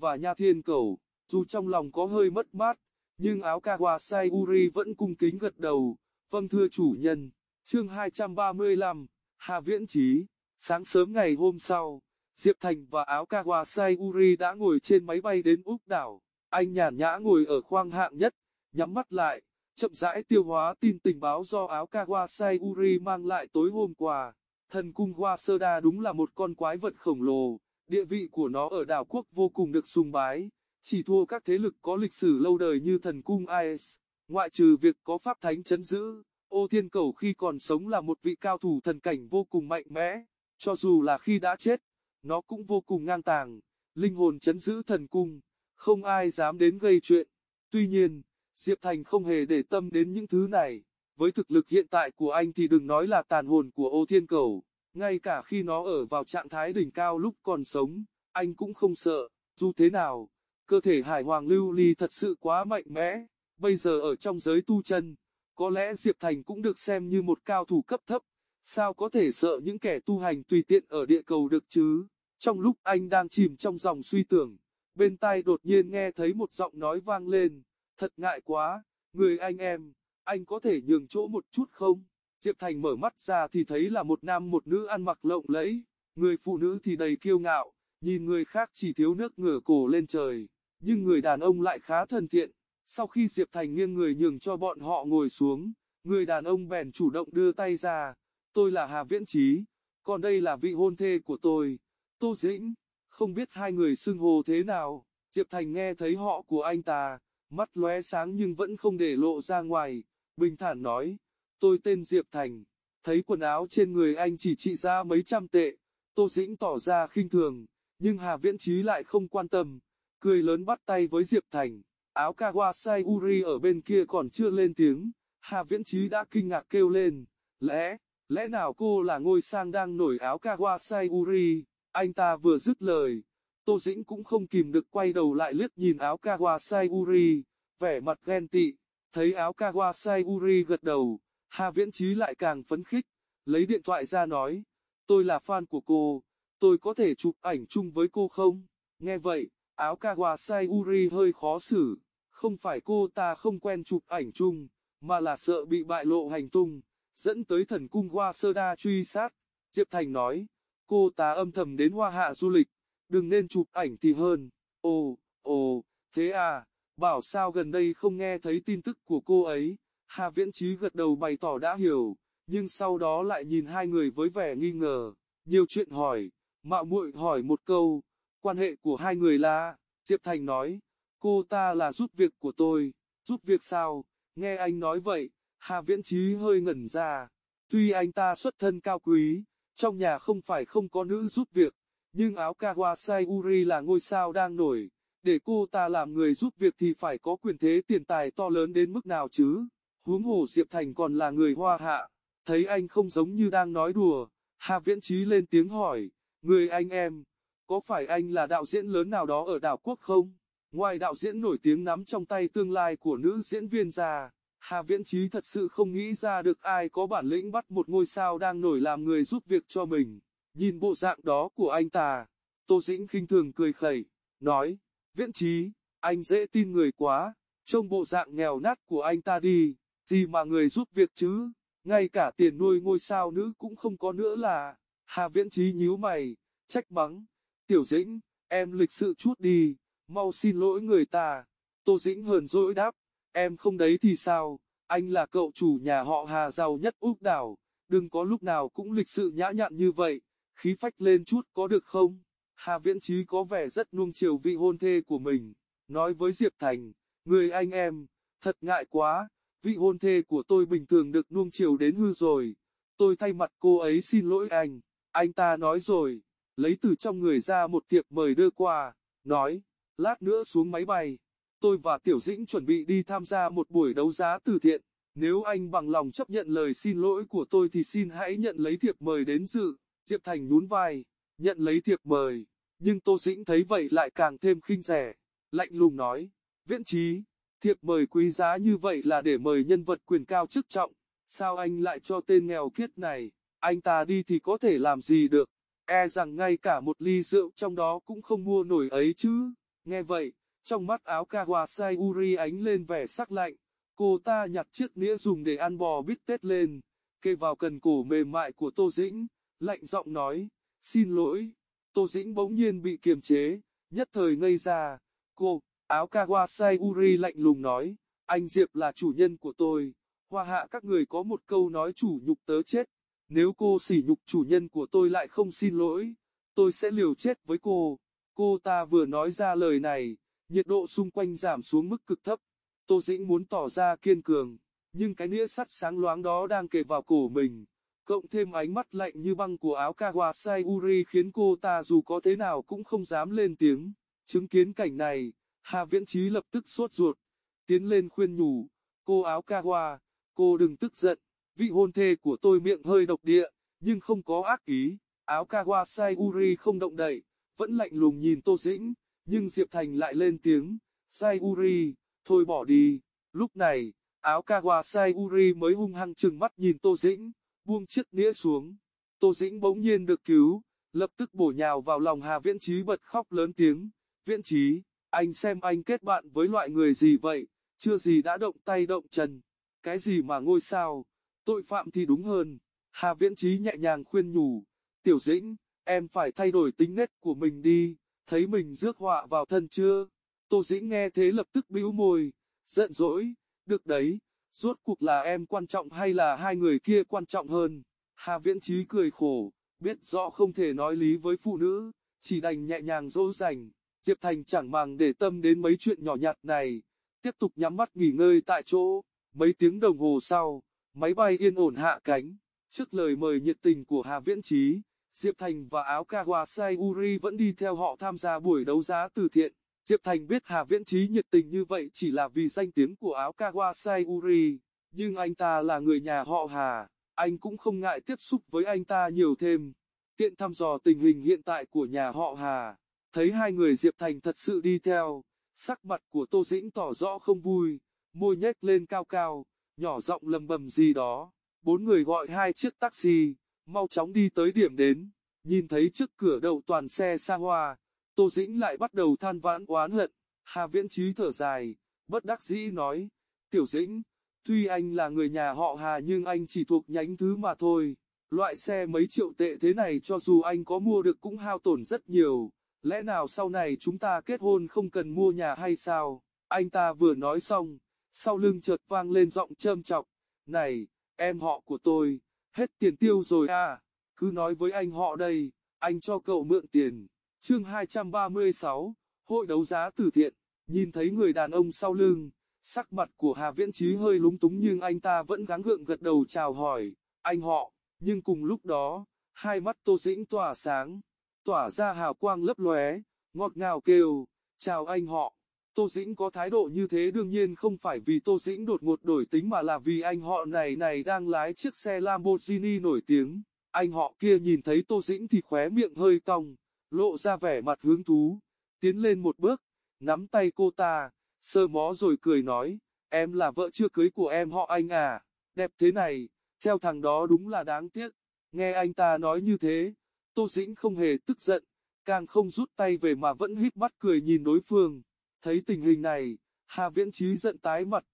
và Nha Thiên Cầu, dù trong lòng có hơi mất mát, nhưng áo Kawasai Uri vẫn cung kính gật đầu, vâng thưa chủ nhân, chương 235, Hà Viễn Trí, sáng sớm ngày hôm sau, Diệp Thành và áo Kawasai Uri đã ngồi trên máy bay đến Úc đảo, anh nhàn nhã ngồi ở khoang hạng nhất, nhắm mắt lại, chậm rãi tiêu hóa tin tình báo do áo Kawasai Uri mang lại tối hôm qua. Thần cung Hoa đúng là một con quái vật khổng lồ, địa vị của nó ở đảo quốc vô cùng được sùng bái, chỉ thua các thế lực có lịch sử lâu đời như thần cung Aes, ngoại trừ việc có pháp thánh chấn giữ. Ô Thiên Cầu khi còn sống là một vị cao thủ thần cảnh vô cùng mạnh mẽ, cho dù là khi đã chết, nó cũng vô cùng ngang tàng, linh hồn chấn giữ thần cung, không ai dám đến gây chuyện. Tuy nhiên, Diệp Thành không hề để tâm đến những thứ này, với thực lực hiện tại của anh thì đừng nói là tàn hồn của ô thiên cầu, ngay cả khi nó ở vào trạng thái đỉnh cao lúc còn sống, anh cũng không sợ, dù thế nào, cơ thể hải hoàng lưu ly thật sự quá mạnh mẽ, bây giờ ở trong giới tu chân, có lẽ Diệp Thành cũng được xem như một cao thủ cấp thấp, sao có thể sợ những kẻ tu hành tùy tiện ở địa cầu được chứ, trong lúc anh đang chìm trong dòng suy tưởng, bên tai đột nhiên nghe thấy một giọng nói vang lên, thật ngại quá, người anh em, anh có thể nhường chỗ một chút không? Diệp Thành mở mắt ra thì thấy là một nam một nữ ăn mặc lộng lẫy, người phụ nữ thì đầy kiêu ngạo, nhìn người khác chỉ thiếu nước ngửa cổ lên trời, nhưng người đàn ông lại khá thân thiện. Sau khi Diệp Thành nghiêng người nhường cho bọn họ ngồi xuống, người đàn ông bèn chủ động đưa tay ra, tôi là Hà Viễn Trí, còn đây là vị hôn thê của tôi, Tô Dĩnh, không biết hai người xưng hô thế nào, Diệp Thành nghe thấy họ của anh ta, mắt lóe sáng nhưng vẫn không để lộ ra ngoài, bình thản nói, tôi tên Diệp Thành, thấy quần áo trên người anh chỉ trị giá mấy trăm tệ, Tô Dĩnh tỏ ra khinh thường, nhưng Hà Viễn Trí lại không quan tâm, cười lớn bắt tay với Diệp Thành, áo Kawasai Uri ở bên kia còn chưa lên tiếng, Hà Viễn Trí đã kinh ngạc kêu lên, lẽ, lẽ nào cô là ngôi sang đang nổi áo Kawasai Uri, anh ta vừa dứt lời, Tô Dĩnh cũng không kìm được quay đầu lại liếc nhìn áo Kawasai Uri, vẻ mặt ghen tị, thấy áo Kawasai Uri gật đầu, Hà Viễn Trí lại càng phấn khích, lấy điện thoại ra nói, tôi là fan của cô, tôi có thể chụp ảnh chung với cô không? Nghe vậy, áo Kawasai Uri hơi khó xử, không phải cô ta không quen chụp ảnh chung, mà là sợ bị bại lộ hành tung, dẫn tới thần cung Hoa Sơ Đa truy sát. Diệp Thành nói, cô ta âm thầm đến hoa hạ du lịch, đừng nên chụp ảnh thì hơn. Ồ, ồ, thế à, bảo sao gần đây không nghe thấy tin tức của cô ấy. Hà Viễn Trí gật đầu bày tỏ đã hiểu, nhưng sau đó lại nhìn hai người với vẻ nghi ngờ, nhiều chuyện hỏi, mạo muội hỏi một câu, quan hệ của hai người là, Diệp Thành nói, cô ta là giúp việc của tôi, giúp việc sao, nghe anh nói vậy, Hà Viễn Trí hơi ngẩn ra, tuy anh ta xuất thân cao quý, trong nhà không phải không có nữ giúp việc, nhưng áo Kawasai Uri là ngôi sao đang nổi, để cô ta làm người giúp việc thì phải có quyền thế tiền tài to lớn đến mức nào chứ. Huống hồ Diệp Thành còn là người hoa hạ, thấy anh không giống như đang nói đùa, Hà Viễn Trí lên tiếng hỏi, người anh em, có phải anh là đạo diễn lớn nào đó ở đảo quốc không? Ngoài đạo diễn nổi tiếng nắm trong tay tương lai của nữ diễn viên già, Hà Viễn Trí thật sự không nghĩ ra được ai có bản lĩnh bắt một ngôi sao đang nổi làm người giúp việc cho mình. Nhìn bộ dạng đó của anh ta, Tô Dĩnh khinh thường cười khẩy, nói, Viễn Trí, anh dễ tin người quá, trông bộ dạng nghèo nát của anh ta đi, gì mà người giúp việc chứ, ngay cả tiền nuôi ngôi sao nữ cũng không có nữa là, Hà Viễn Trí nhíu mày, trách mắng, Tiểu Dĩnh, em lịch sự chút đi, mau xin lỗi người ta, Tô Dĩnh hờn dỗi đáp, em không đấy thì sao, anh là cậu chủ nhà họ Hà giàu nhất Úc đảo, đừng có lúc nào cũng lịch sự nhã nhặn như vậy, khí phách lên chút có được không? Hà Viễn Trí có vẻ rất nuông chiều vị hôn thê của mình, nói với Diệp Thành, người anh em, thật ngại quá, vị hôn thê của tôi bình thường được nuông chiều đến hư rồi, tôi thay mặt cô ấy xin lỗi anh. Anh ta nói rồi, lấy từ trong người ra một thiệp mời đưa qua, nói, lát nữa xuống máy bay, tôi và Tiểu Dĩnh chuẩn bị đi tham gia một buổi đấu giá từ thiện. Nếu anh bằng lòng chấp nhận lời xin lỗi của tôi thì xin hãy nhận lấy thiệp mời đến dự. Diệp Thành nhún vai, nhận lấy thiệp mời, nhưng Tô Dĩnh thấy vậy lại càng thêm khinh rẻ, lạnh lùng nói, viễn trí, thiệp mời quý giá như vậy là để mời nhân vật quyền cao chức trọng, sao anh lại cho tên nghèo kiết này, anh ta đi thì có thể làm gì được, e rằng ngay cả một ly rượu trong đó cũng không mua nổi ấy chứ, nghe vậy, trong mắt áo Kawasai Uri ánh lên vẻ sắc lạnh, cô ta nhặt chiếc nĩa dùng để ăn bò bít tết lên, kê vào cần cổ mềm mại của Tô Dĩnh, lạnh giọng nói, xin lỗi, Tô Dĩnh bỗng nhiên bị kiềm chế, nhất thời ngây ra, cô, áo Kawasai Uri lạnh lùng nói, anh Diệp là chủ nhân của tôi, hoa hạ các người có một câu nói chủ nhục tớ chết, nếu cô sỉ nhục chủ nhân của tôi lại không xin lỗi, tôi sẽ liều chết với cô, cô ta vừa nói ra lời này, nhiệt độ xung quanh giảm xuống mức cực thấp, Tô Dĩnh muốn tỏ ra kiên cường, nhưng cái nĩa sắt sáng loáng đó đang kề vào cổ mình, cộng thêm ánh mắt lạnh như băng của áo Kawasai Uri khiến cô ta dù có thế nào cũng không dám lên tiếng. Chứng kiến cảnh này, Hà Viễn Trí lập tức sốt ruột, tiến lên khuyên nhủ, cô áo Kawa, cô đừng tức giận, vị hôn thê của tôi miệng hơi độc địa, nhưng không có ác ý, áo Kawasai Uri không động đậy, vẫn lạnh lùng nhìn Tô Dĩnh, nhưng Diệp Thành lại lên tiếng, Sai Uri, thôi bỏ đi, lúc này, áo Kawasai Uri mới hung hăng chừng mắt nhìn Tô Dĩnh, buông chiếc nĩa xuống. Tô Dĩnh bỗng nhiên được cứu, lập tức bổ nhào vào lòng Hà Viễn Trí bật khóc lớn tiếng. Viễn Trí, anh xem anh kết bạn với loại người gì vậy, chưa gì đã động tay động chân. Cái gì mà ngôi sao, tội phạm thì đúng hơn. Hà Viễn Trí nhẹ nhàng khuyên nhủ, Tiểu Dĩnh, em phải thay đổi tính nết của mình đi, thấy mình rước họa vào thân chưa? Tô Dĩnh nghe thế lập tức bĩu môi, giận dỗi, được đấy, Rốt cuộc là em quan trọng hay là hai người kia quan trọng hơn? Hà Viễn Trí cười khổ, biết rõ không thể nói lý với phụ nữ, chỉ đành nhẹ nhàng dỗ dành. Diệp Thành chẳng màng để tâm đến mấy chuyện nhỏ nhặt này, tiếp tục nhắm mắt nghỉ ngơi tại chỗ. Mấy tiếng đồng hồ sau, máy bay yên ổn hạ cánh. Trước lời mời nhiệt tình của Hà Viễn Trí, Diệp Thành và áo Kawasai Uri vẫn đi theo họ tham gia buổi đấu giá từ thiện. Diệp Thành biết Hà Viễn Trí nhiệt tình như vậy chỉ là vì danh tiếng của áo Kawasai Uri, nhưng anh ta là người nhà họ Hà, anh cũng không ngại tiếp xúc với anh ta nhiều thêm. Tiện thăm dò tình hình hiện tại của nhà họ Hà, thấy hai người Diệp Thành thật sự đi theo, sắc mặt của Tô Dĩnh tỏ rõ không vui, môi nhếch lên cao cao, nhỏ giọng lầm bầm gì đó. Bốn người gọi hai chiếc taxi, mau chóng đi tới điểm đến, nhìn thấy trước cửa đậu toàn xe xa hoa, Tô Dĩnh lại bắt đầu than vãn oán hận, Hà Viễn Trí thở dài, bất đắc dĩ nói, Tiểu Dĩnh, tuy anh là người nhà họ Hà nhưng anh chỉ thuộc nhánh thứ mà thôi, loại xe mấy triệu tệ thế này cho dù anh có mua được cũng hao tổn rất nhiều, lẽ nào sau này chúng ta kết hôn không cần mua nhà hay sao, anh ta vừa nói xong, sau lưng chợt vang lên giọng châm trọng: này, em họ của tôi, hết tiền tiêu rồi à, cứ nói với anh họ đây, anh cho cậu mượn tiền. Chương 236, Hội đấu giá từ thiện, nhìn thấy người đàn ông sau lưng, sắc mặt của Hà Viễn Trí hơi lúng túng nhưng anh ta vẫn gắng gượng gật đầu chào hỏi, anh họ, nhưng cùng lúc đó, hai mắt Tô Dĩnh tỏa sáng, tỏa ra hào quang lấp lóe, ngọt ngào kêu, chào anh họ. Tô Dĩnh có thái độ như thế đương nhiên không phải vì Tô Dĩnh đột ngột đổi tính mà là vì anh họ này này đang lái chiếc xe Lamborghini nổi tiếng. Anh họ kia nhìn thấy Tô Dĩnh thì khóe miệng hơi cong, lộ ra vẻ mặt hứng thú, tiến lên một bước, nắm tay cô ta, sơ mó rồi cười nói, em là vợ chưa cưới của em họ anh à, đẹp thế này, theo thằng đó đúng là đáng tiếc, nghe anh ta nói như thế, Tô Dĩnh không hề tức giận, càng không rút tay về mà vẫn híp mắt cười nhìn đối phương, thấy tình hình này, Hà Viễn Trí giận tái mặt,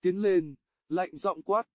tiến lên, lạnh giọng quát,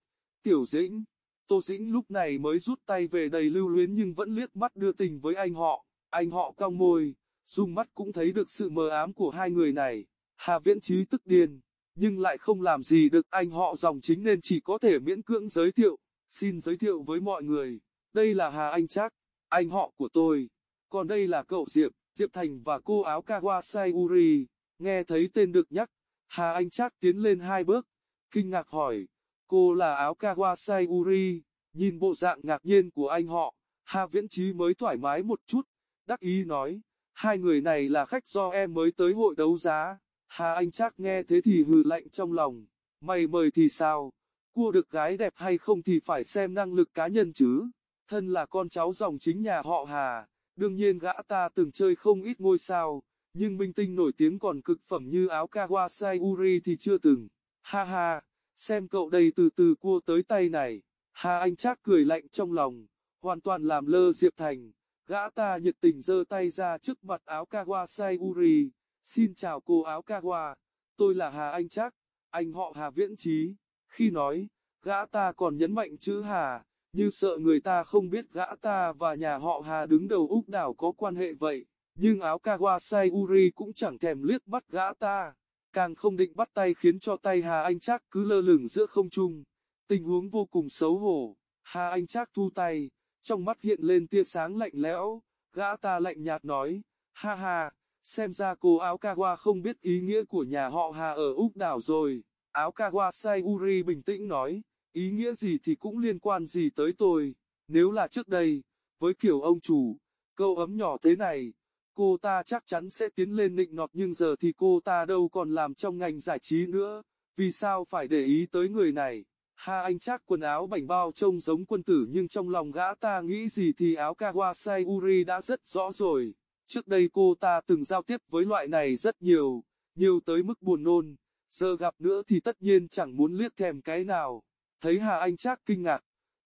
tiểu Dĩnh, Tô Dĩnh lúc này mới rút tay về đầy lưu luyến nhưng vẫn liếc mắt đưa tình với anh họ. Anh họ cong môi, dùng mắt cũng thấy được sự mờ ám của hai người này. Hà Viễn Trí tức điên, nhưng lại không làm gì được anh họ dòng chính nên chỉ có thể miễn cưỡng giới thiệu. Xin giới thiệu với mọi người, đây là Hà Anh Trác, anh họ của tôi. Còn đây là cậu Diệp, Diệp Thành và cô áo Kawasai Uri. Nghe thấy tên được nhắc, Hà Anh Trác tiến lên hai bước, kinh ngạc hỏi, cô là áo Kawasai Uri, nhìn bộ dạng ngạc nhiên của anh họ, Hà Viễn Chí mới thoải mái một chút, đắc ý nói, hai người này là khách do em mới tới hội đấu giá. Hà Anh Trác nghe thế thì hừ lạnh trong lòng, mày mời thì sao, cua được gái đẹp hay không thì phải xem năng lực cá nhân chứ, thân là con cháu dòng chính nhà họ Hà, đương nhiên gã ta từng chơi không ít ngôi sao, nhưng minh tinh nổi tiếng còn cực phẩm như áo Kawasai Uri thì chưa từng, ha ha, xem cậu đây từ từ cua tới tay này, Hà Anh Trác cười lạnh trong lòng, hoàn toàn làm lơ Diệp Thành. Gã ta nhiệt tình giơ tay ra trước mặt áo Kawa Sayuri. Xin chào cô áo Kawa, tôi là Hà Anh Trác, anh họ Hà Viễn Trí. Khi nói, gã ta còn nhấn mạnh chữ Hà, như sợ người ta không biết gã ta và nhà họ Hà đứng đầu Úc đảo có quan hệ vậy. Nhưng áo Kawa Sayuri cũng chẳng thèm liếc bắt gã ta, càng không định bắt tay khiến cho tay Hà Anh Trác cứ lơ lửng giữa không trung. Tình huống vô cùng xấu hổ, Hà Anh Trác thu tay, trong mắt hiện lên tia sáng lạnh lẽo, gã ta lạnh nhạt nói, ha ha, xem ra cô áo Kawa không biết ý nghĩa của nhà họ Hà ở Úc đảo rồi. Áo Kawa Sayuri bình tĩnh nói, ý nghĩa gì thì cũng liên quan gì tới tôi, nếu là trước đây, với kiểu ông chủ, câu ấm nhỏ thế này, cô ta chắc chắn sẽ tiến lên nịnh nọt nhưng giờ thì cô ta đâu còn làm trong ngành giải trí nữa, vì sao phải để ý tới người này. Ha anh chắc quần áo bảnh bao trông giống quân tử nhưng trong lòng gã ta nghĩ gì thì áo Kawasai Uri đã rất rõ rồi. Trước đây cô ta từng giao tiếp với loại này rất nhiều, nhiều tới mức buồn nôn, giờ gặp nữa thì tất nhiên chẳng muốn liếc thèm cái nào. Thấy Hà Anh Trác kinh ngạc,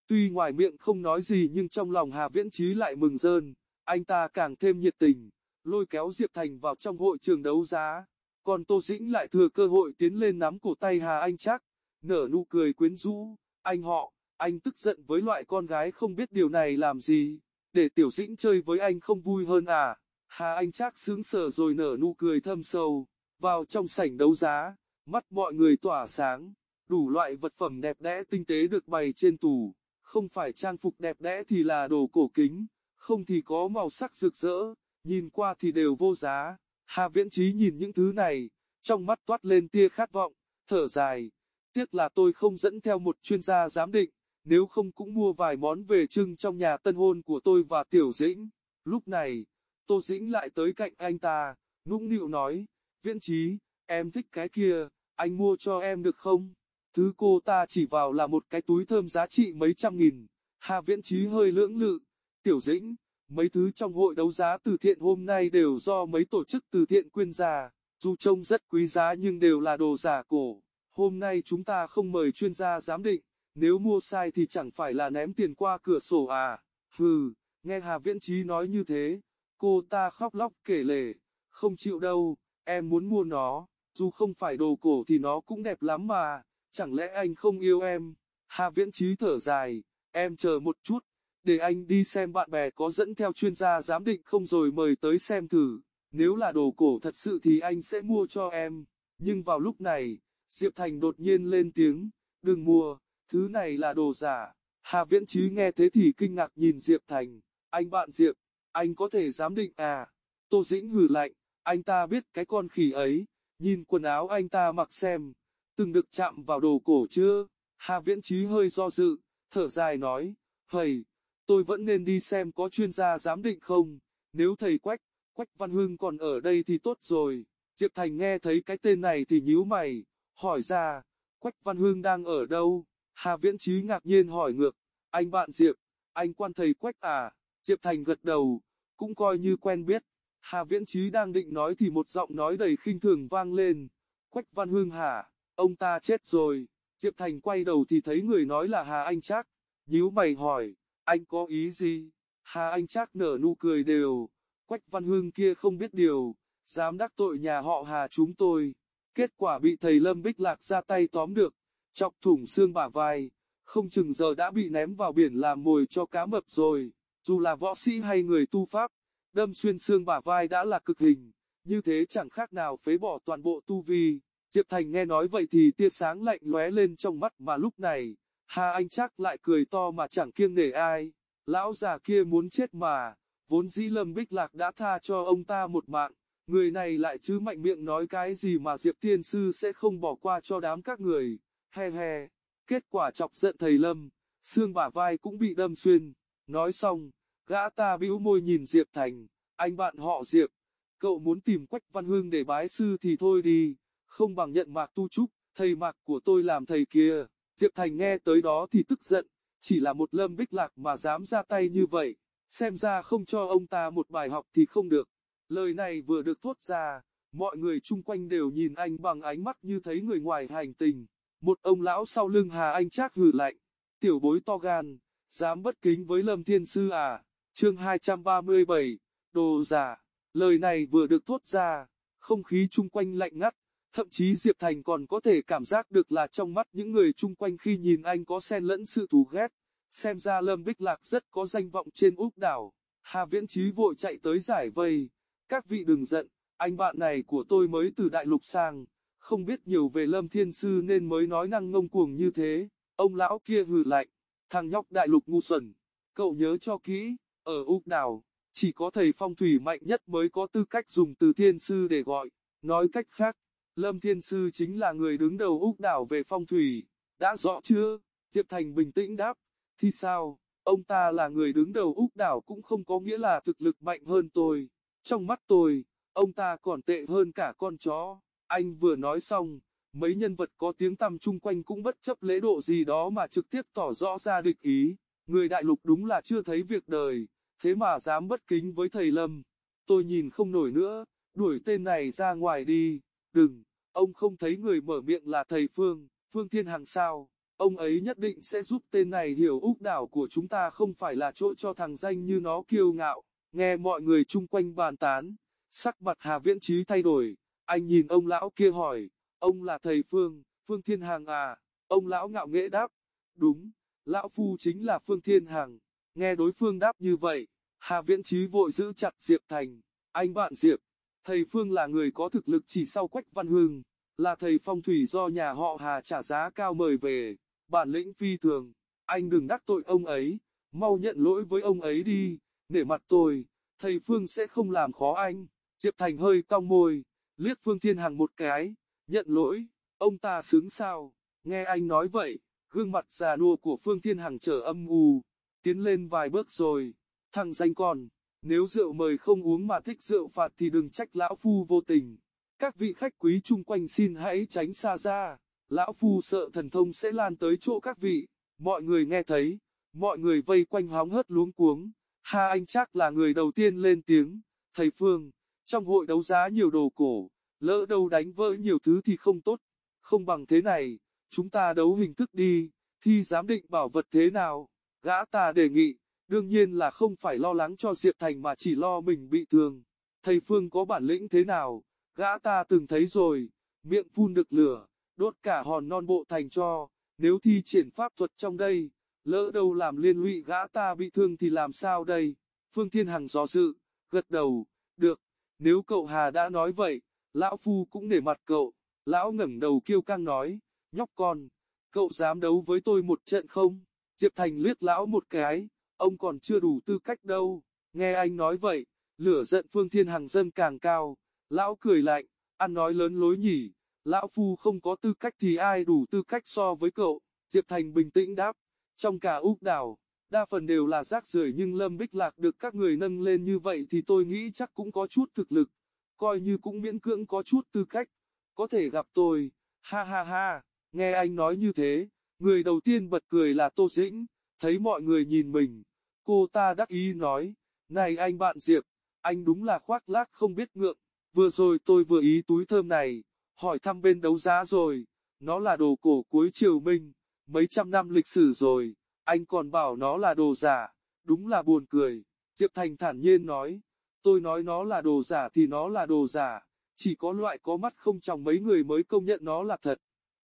tuy ngoài miệng không nói gì nhưng trong lòng Hà Viễn Trí lại mừng rơn, anh ta càng thêm nhiệt tình, lôi kéo Diệp Thành vào trong hội trường đấu giá. Còn Tô Dĩnh lại thừa cơ hội tiến lên nắm cổ tay Hà Anh Trác, nở nụ cười quyến rũ, anh họ, anh tức giận với loại con gái không biết điều này làm gì, để Tiểu Dĩnh chơi với anh không vui hơn à. Hà Anh chắc sướng sờ rồi nở nụ cười thâm sâu, vào trong sảnh đấu giá, mắt mọi người tỏa sáng, đủ loại vật phẩm đẹp đẽ tinh tế được bày trên tủ, không phải trang phục đẹp đẽ thì là đồ cổ kính, không thì có màu sắc rực rỡ, nhìn qua thì đều vô giá. Hà Viễn Trí nhìn những thứ này, trong mắt toát lên tia khát vọng, thở dài, tiếc là tôi không dẫn theo một chuyên gia giám định, nếu không cũng mua vài món về trưng trong nhà tân hôn của tôi và Tiểu Dĩnh. Lúc này, Tô Dĩnh lại tới cạnh anh ta, nũng nịu nói, viễn trí, em thích cái kia, anh mua cho em được không? Thứ cô ta chỉ vào là một cái túi thơm giá trị mấy trăm nghìn, Hà viễn trí hơi lưỡng lự, tiểu dĩnh, mấy thứ trong hội đấu giá từ thiện hôm nay đều do mấy tổ chức từ thiện quyên ra, dù trông rất quý giá nhưng đều là đồ giả cổ. Hôm nay chúng ta không mời chuyên gia giám định, nếu mua sai thì chẳng phải là ném tiền qua cửa sổ à, hừ, nghe Hà Viễn Trí nói như thế, Cô ta khóc lóc kể lể, không chịu đâu, em muốn mua nó, dù không phải đồ cổ thì nó cũng đẹp lắm mà, chẳng lẽ anh không yêu em? Hà Viễn Trí thở dài, em chờ một chút, để anh đi xem bạn bè có dẫn theo chuyên gia giám định không rồi mời tới xem thử, nếu là đồ cổ thật sự thì anh sẽ mua cho em. Nhưng vào lúc này, Diệp Thành đột nhiên lên tiếng, đừng mua, thứ này là đồ giả. Hà Viễn Trí nghe thế thì kinh ngạc nhìn Diệp Thành, anh bạn Diệp, anh có thể giám định à? Tô Dĩnh hử lạnh, anh ta biết cái con khỉ ấy, nhìn quần áo anh ta mặc xem, từng được chạm vào đồ cổ chưa? Hà Viễn Trí hơi do dự, thở dài nói, hầy, tôi vẫn nên đi xem có chuyên gia giám định không, nếu thầy Quách, Quách Văn Hưng còn ở đây thì tốt rồi. Diệp Thành nghe thấy cái tên này thì nhíu mày, hỏi ra, Quách Văn hương đang ở đâu? Hà Viễn Trí ngạc nhiên hỏi ngược, anh bạn Diệp, anh quan thầy Quách à? Diệp Thành gật đầu, cũng coi như quen biết. Hà Viễn Trí đang định nói thì một giọng nói đầy khinh thường vang lên. Quách Văn Hương hả, ông ta chết rồi. Diệp Thành quay đầu thì thấy người nói là Hà Anh Trác, nhíu mày hỏi, anh có ý gì? Hà Anh Trác nở nụ cười đều, Quách Văn Hương kia không biết điều, dám đắc tội nhà họ Hà chúng tôi. Kết quả bị thầy Lâm Bích Lạc ra tay tóm được, chọc thủng xương bả vai, không chừng giờ đã bị ném vào biển làm mồi cho cá mập rồi. Dù là võ sĩ hay người tu pháp, đâm xuyên xương bả vai đã là cực hình, như thế chẳng khác nào phế bỏ toàn bộ tu vi. Diệp Thành nghe nói vậy thì tia sáng lạnh lóe lên trong mắt mà lúc này, Hà Anh chắc lại cười to mà chẳng kiêng nể ai. Lão già kia muốn chết mà, vốn dĩ Lâm Bích Lạc đã tha cho ông ta một mạng, người này lại chứ mạnh miệng nói cái gì mà Diệp Tiên Sư sẽ không bỏ qua cho đám các người, he he. Kết quả chọc giận thầy Lâm, xương bả vai cũng bị đâm xuyên, nói xong, Gã ta bĩu môi nhìn Diệp Thành, anh bạn họ Diệp, cậu muốn tìm Quách Văn Hương để bái sư thì thôi đi, không bằng nhận Mạc Tu Trúc, thầy Mạc của tôi làm thầy kia. Diệp Thành nghe tới đó thì tức giận, chỉ là một lâm bích lạc mà dám ra tay như vậy, xem ra không cho ông ta một bài học thì không được. Lời này vừa được thốt ra, mọi người chung quanh đều nhìn anh bằng ánh mắt như thấy người ngoài hành tình. Một ông lão sau lưng Hà Anh Trác hừ lạnh, tiểu bối to gan, dám bất kính với Lâm Thiên Sư à, chương 237, đồ giả, lời này vừa được thốt ra, không khí chung quanh lạnh ngắt, thậm chí Diệp Thành còn có thể cảm giác được là trong mắt những người chung quanh khi nhìn anh có xen lẫn sự thù ghét, xem ra Lâm Bích Lạc rất có danh vọng trên Úc đảo, Hà Viễn Chí vội chạy tới giải vây, các vị đừng giận, anh bạn này của tôi mới từ đại lục sang, không biết nhiều về Lâm Thiên Sư nên mới nói năng ngông cuồng như thế, ông lão kia hừ lạnh, thằng nhóc đại lục ngu xuẩn, cậu nhớ cho kỹ, ở Úc đảo, chỉ có thầy phong thủy mạnh nhất mới có tư cách dùng từ Thiên Sư để gọi, nói cách khác, Lâm Thiên Sư chính là người đứng đầu Úc đảo về phong thủy, đã rõ chưa? Diệp Thành bình tĩnh đáp, thì sao, ông ta là người đứng đầu Úc đảo cũng không có nghĩa là thực lực mạnh hơn tôi, trong mắt tôi, ông ta còn tệ hơn cả con chó. Anh vừa nói xong, mấy nhân vật có tiếng tăm chung quanh cũng bất chấp lễ độ gì đó mà trực tiếp tỏ rõ ra địch ý. Người đại lục đúng là chưa thấy việc đời, thế mà dám bất kính với thầy Lâm. Tôi nhìn không nổi nữa, đuổi tên này ra ngoài đi. Đừng, ông không thấy người mở miệng là thầy Phương, Phương Thiên Hằng sao. Ông ấy nhất định sẽ giúp tên này hiểu úc đảo của chúng ta không phải là chỗ cho thằng danh như nó kiêu ngạo. Nghe mọi người chung quanh bàn tán, sắc mặt Hà Viễn Trí thay đổi, anh nhìn ông lão kia hỏi, ông là thầy Phương, Phương Thiên Hằng à, ông lão ngạo nghễ đáp, đúng, lão phu chính là Phương Thiên Hằng, nghe đối phương đáp như vậy, Hà Viễn Trí vội giữ chặt Diệp Thành, anh bạn Diệp, thầy Phương là người có thực lực chỉ sau Quách Văn Hưng, là thầy phong thủy do nhà họ Hà trả giá cao mời về, bản lĩnh phi thường, anh đừng đắc tội ông ấy, mau nhận lỗi với ông ấy đi, nể mặt tôi, thầy Phương sẽ không làm khó anh, Diệp Thành hơi cong môi liếc Phương Thiên Hằng một cái, nhận lỗi, ông ta sướng sao, nghe anh nói vậy, gương mặt già nua của Phương Thiên Hằng trở âm u, tiến lên vài bước rồi, thằng danh con, nếu rượu mời không uống mà thích rượu phạt thì đừng trách lão phu vô tình, các vị khách quý chung quanh xin hãy tránh xa ra, lão phu sợ thần thông sẽ lan tới chỗ các vị, mọi người nghe thấy, mọi người vây quanh hóng hớt luống cuống, Ha Anh chắc là người đầu tiên lên tiếng, thầy Phương, trong hội đấu giá nhiều đồ cổ, lỡ đâu đánh vỡ nhiều thứ thì không tốt. Không bằng thế này, chúng ta đấu hình thức đi, thi giám định bảo vật thế nào. Gã ta đề nghị, đương nhiên là không phải lo lắng cho Diệp Thành mà chỉ lo mình bị thương. Thầy Phương có bản lĩnh thế nào, gã ta từng thấy rồi, miệng phun được lửa, đốt cả hòn non bộ thành cho, nếu thi triển pháp thuật trong đây, lỡ đâu làm liên lụy gã ta bị thương thì làm sao đây? Phương Thiên Hằng do dự, gật đầu, được, nếu cậu Hà đã nói vậy, lão phu cũng nể mặt cậu. Lão ngẩng đầu kêu căng nói, nhóc con, cậu dám đấu với tôi một trận không? Diệp Thành liếc lão một cái, ông còn chưa đủ tư cách đâu. Nghe anh nói vậy, lửa giận Phương Thiên Hằng dâng càng cao. Lão cười lạnh, ăn nói lớn lối nhỉ, lão phu không có tư cách thì ai đủ tư cách so với cậu. Diệp Thành bình tĩnh đáp, trong cả Úc đảo, đa phần đều là rác rưởi nhưng Lâm Bích Lạc được các người nâng lên như vậy thì tôi nghĩ chắc cũng có chút thực lực, coi như cũng miễn cưỡng có chút tư cách, có thể gặp tôi, ha ha ha, nghe anh nói như thế, người đầu tiên bật cười là Tô Dĩnh, thấy mọi người nhìn mình, cô ta đắc ý nói, này anh bạn Diệp, anh đúng là khoác lác không biết ngượng, vừa rồi tôi vừa ý túi thơm này, hỏi thăm bên đấu giá rồi, nó là đồ cổ cuối triều Minh, mấy trăm năm lịch sử rồi anh còn bảo nó là đồ giả, đúng là buồn cười. Diệp Thành thản nhiên nói, tôi nói nó là đồ giả thì nó là đồ giả, chỉ có loại có mắt không trong mấy người mới công nhận nó là thật.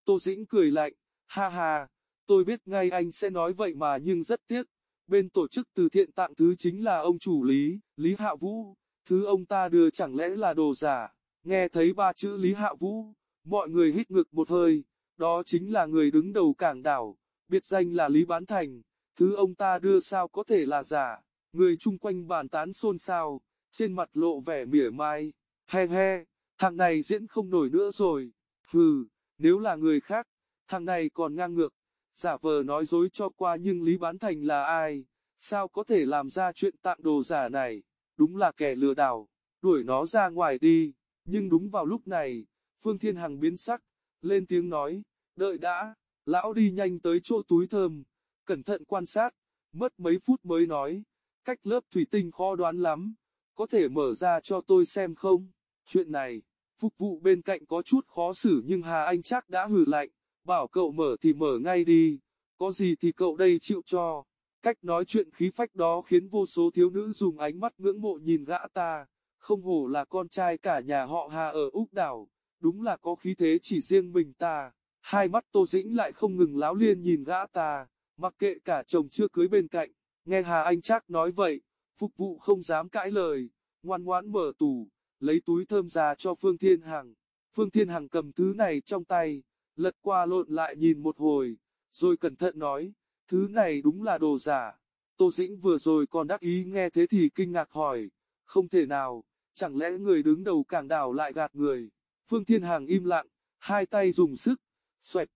Tô Dĩnh cười lạnh, ha ha, tôi biết ngay anh sẽ nói vậy mà nhưng rất tiếc, bên tổ chức từ thiện tặng thứ chính là ông chủ Lý, Lý Hạ Vũ, thứ ông ta đưa chẳng lẽ là đồ giả, nghe thấy ba chữ Lý Hạ Vũ, mọi người hít ngực một hơi, đó chính là người đứng đầu cảng đảo biệt danh là Lý Bán Thành, thứ ông ta đưa sao có thể là giả, người chung quanh bàn tán xôn xao, trên mặt lộ vẻ mỉa mai, he he, thằng này diễn không nổi nữa rồi, hừ, nếu là người khác, thằng này còn ngang ngược, giả vờ nói dối cho qua nhưng Lý Bán Thành là ai, sao có thể làm ra chuyện tặng đồ giả này, đúng là kẻ lừa đảo, đuổi nó ra ngoài đi, nhưng đúng vào lúc này, Phương Thiên Hằng biến sắc, lên tiếng nói, đợi đã, lão đi nhanh tới chỗ túi thơm, cẩn thận quan sát, mất mấy phút mới nói, cách lớp thủy tinh khó đoán lắm, có thể mở ra cho tôi xem không, chuyện này, phục vụ bên cạnh có chút khó xử nhưng Hà Anh chắc đã hử lạnh, bảo cậu mở thì mở ngay đi, có gì thì cậu đây chịu cho. Cách nói chuyện khí phách đó khiến vô số thiếu nữ dùng ánh mắt ngưỡng mộ nhìn gã ta, không hổ là con trai cả nhà họ Hà ở Úc Đảo, đúng là có khí thế chỉ riêng mình ta. Hai mắt Tô Dĩnh lại không ngừng láo liên nhìn gã ta, mặc kệ cả chồng chưa cưới bên cạnh, nghe Hà Anh trác nói vậy, phục vụ không dám cãi lời, ngoan ngoãn mở tủ, lấy túi thơm ra cho Phương Thiên Hằng. Phương Thiên Hằng cầm thứ này trong tay, lật qua lộn lại nhìn một hồi, rồi cẩn thận nói, thứ này đúng là đồ giả. Tô Dĩnh vừa rồi còn đắc ý nghe thế thì kinh ngạc hỏi, không thể nào, chẳng lẽ người đứng đầu cảng đảo lại gạt người. Phương Thiên Hàng im lặng, hai tay dùng sức, xoẹt,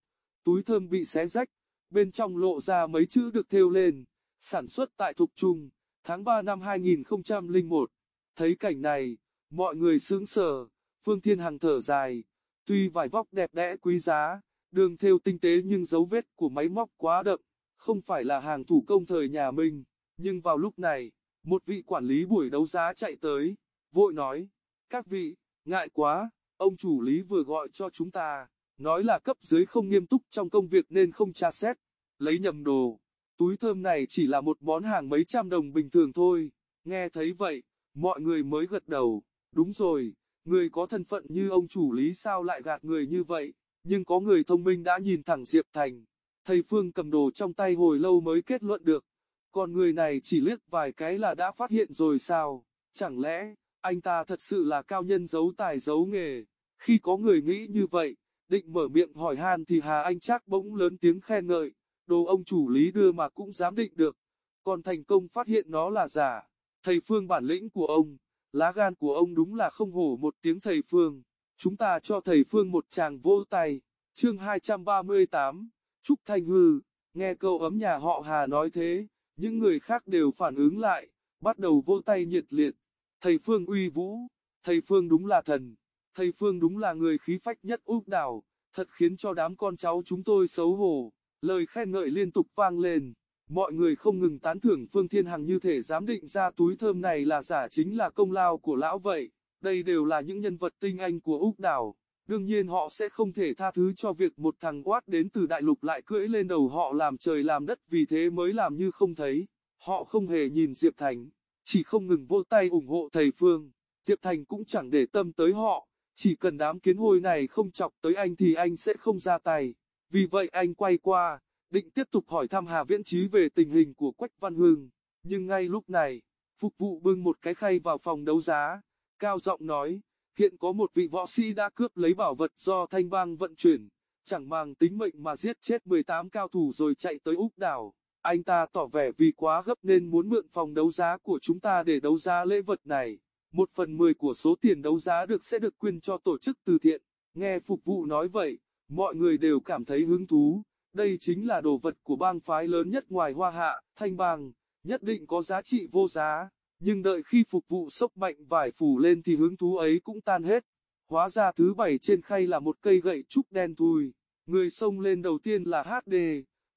túi thơm bị xé rách, bên trong lộ ra mấy chữ được thêu lên, sản xuất tại Thục Trung, tháng 3 năm 2001. Thấy cảnh này, mọi người sướng sờ, Phương Thiên Hằng thở dài, tuy vải vóc đẹp đẽ quý giá, đường thêu tinh tế nhưng dấu vết của máy móc quá đậm, không phải là hàng thủ công thời nhà Minh, nhưng vào lúc này, một vị quản lý buổi đấu giá chạy tới, vội nói, các vị, ngại quá, ông chủ lý vừa gọi cho chúng ta, nói là cấp dưới không nghiêm túc trong công việc nên không tra xét, lấy nhầm đồ, túi thơm này chỉ là một món hàng mấy trăm đồng bình thường thôi, nghe thấy vậy, mọi người mới gật đầu, đúng rồi, người có thân phận như ông chủ lý sao lại gạt người như vậy, nhưng có người thông minh đã nhìn thẳng Diệp Thành, thầy Phương cầm đồ trong tay hồi lâu mới kết luận được, còn người này chỉ liếc vài cái là đã phát hiện rồi sao, chẳng lẽ, anh ta thật sự là cao nhân giấu tài giấu nghề, khi có người nghĩ như vậy, định mở miệng hỏi han thì Hà Anh Trác bỗng lớn tiếng khen ngợi, đồ ông chủ lý đưa mà cũng dám định được, còn thành công phát hiện nó là giả, thầy Phương bản lĩnh của ông, lá gan của ông đúng là không hổ một tiếng thầy Phương, chúng ta cho thầy Phương một tràng vỗ tay, chương 238, Trúc Thanh Hư, nghe câu ấm nhà họ Hà nói thế, những người khác đều phản ứng lại, bắt đầu vỗ tay nhiệt liệt. Thầy Phương uy vũ, thầy Phương đúng là thần, thầy Phương đúng là người khí phách nhất Úc đảo, thật khiến cho đám con cháu chúng tôi xấu hổ. Lời khen ngợi liên tục vang lên, mọi người không ngừng tán thưởng Phương Thiên Hằng như thể dám định ra túi thơm này là giả chính là công lao của lão vậy. Đây đều là những nhân vật tinh anh của Úc đảo, đương nhiên họ sẽ không thể tha thứ cho việc một thằng quát đến từ đại lục lại cưỡi lên đầu họ làm trời làm đất vì thế mới làm như không thấy. Họ không hề nhìn Diệp Thành, chỉ không ngừng vô tay ủng hộ thầy Phương. Diệp Thành cũng chẳng để tâm tới họ, chỉ cần đám kiến hôi này không chọc tới anh thì anh sẽ không ra tay. Vì vậy anh quay qua, định tiếp tục hỏi thăm Hà Viễn Trí về tình hình của Quách Văn Hưng. Nhưng ngay lúc này, phục vụ bưng một cái khay vào phòng đấu giá, cao giọng nói, hiện có một vị võ sĩ đã cướp lấy bảo vật do thanh bang vận chuyển, chẳng mang tính mệnh mà giết chết 18 cao thủ rồi chạy tới Úc đảo. Anh ta tỏ vẻ vì quá gấp nên muốn mượn phòng đấu giá của chúng ta để đấu giá lễ vật này. Một phần mười của số tiền đấu giá được sẽ được quyên cho tổ chức từ thiện. Nghe phục vụ nói vậy, mọi người đều cảm thấy hứng thú. Đây chính là đồ vật của bang phái lớn nhất ngoài Hoa Hạ, Thanh Bang, nhất định có giá trị vô giá. Nhưng đợi khi phục vụ sốc mạnh vải phủ lên thì hứng thú ấy cũng tan hết. Hóa ra thứ bảy trên khay là một cây gậy trúc đen thui. Người xông lên đầu tiên là HD,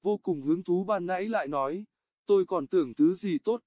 vô cùng hứng thú ban nãy lại nói, tôi còn tưởng thứ gì tốt,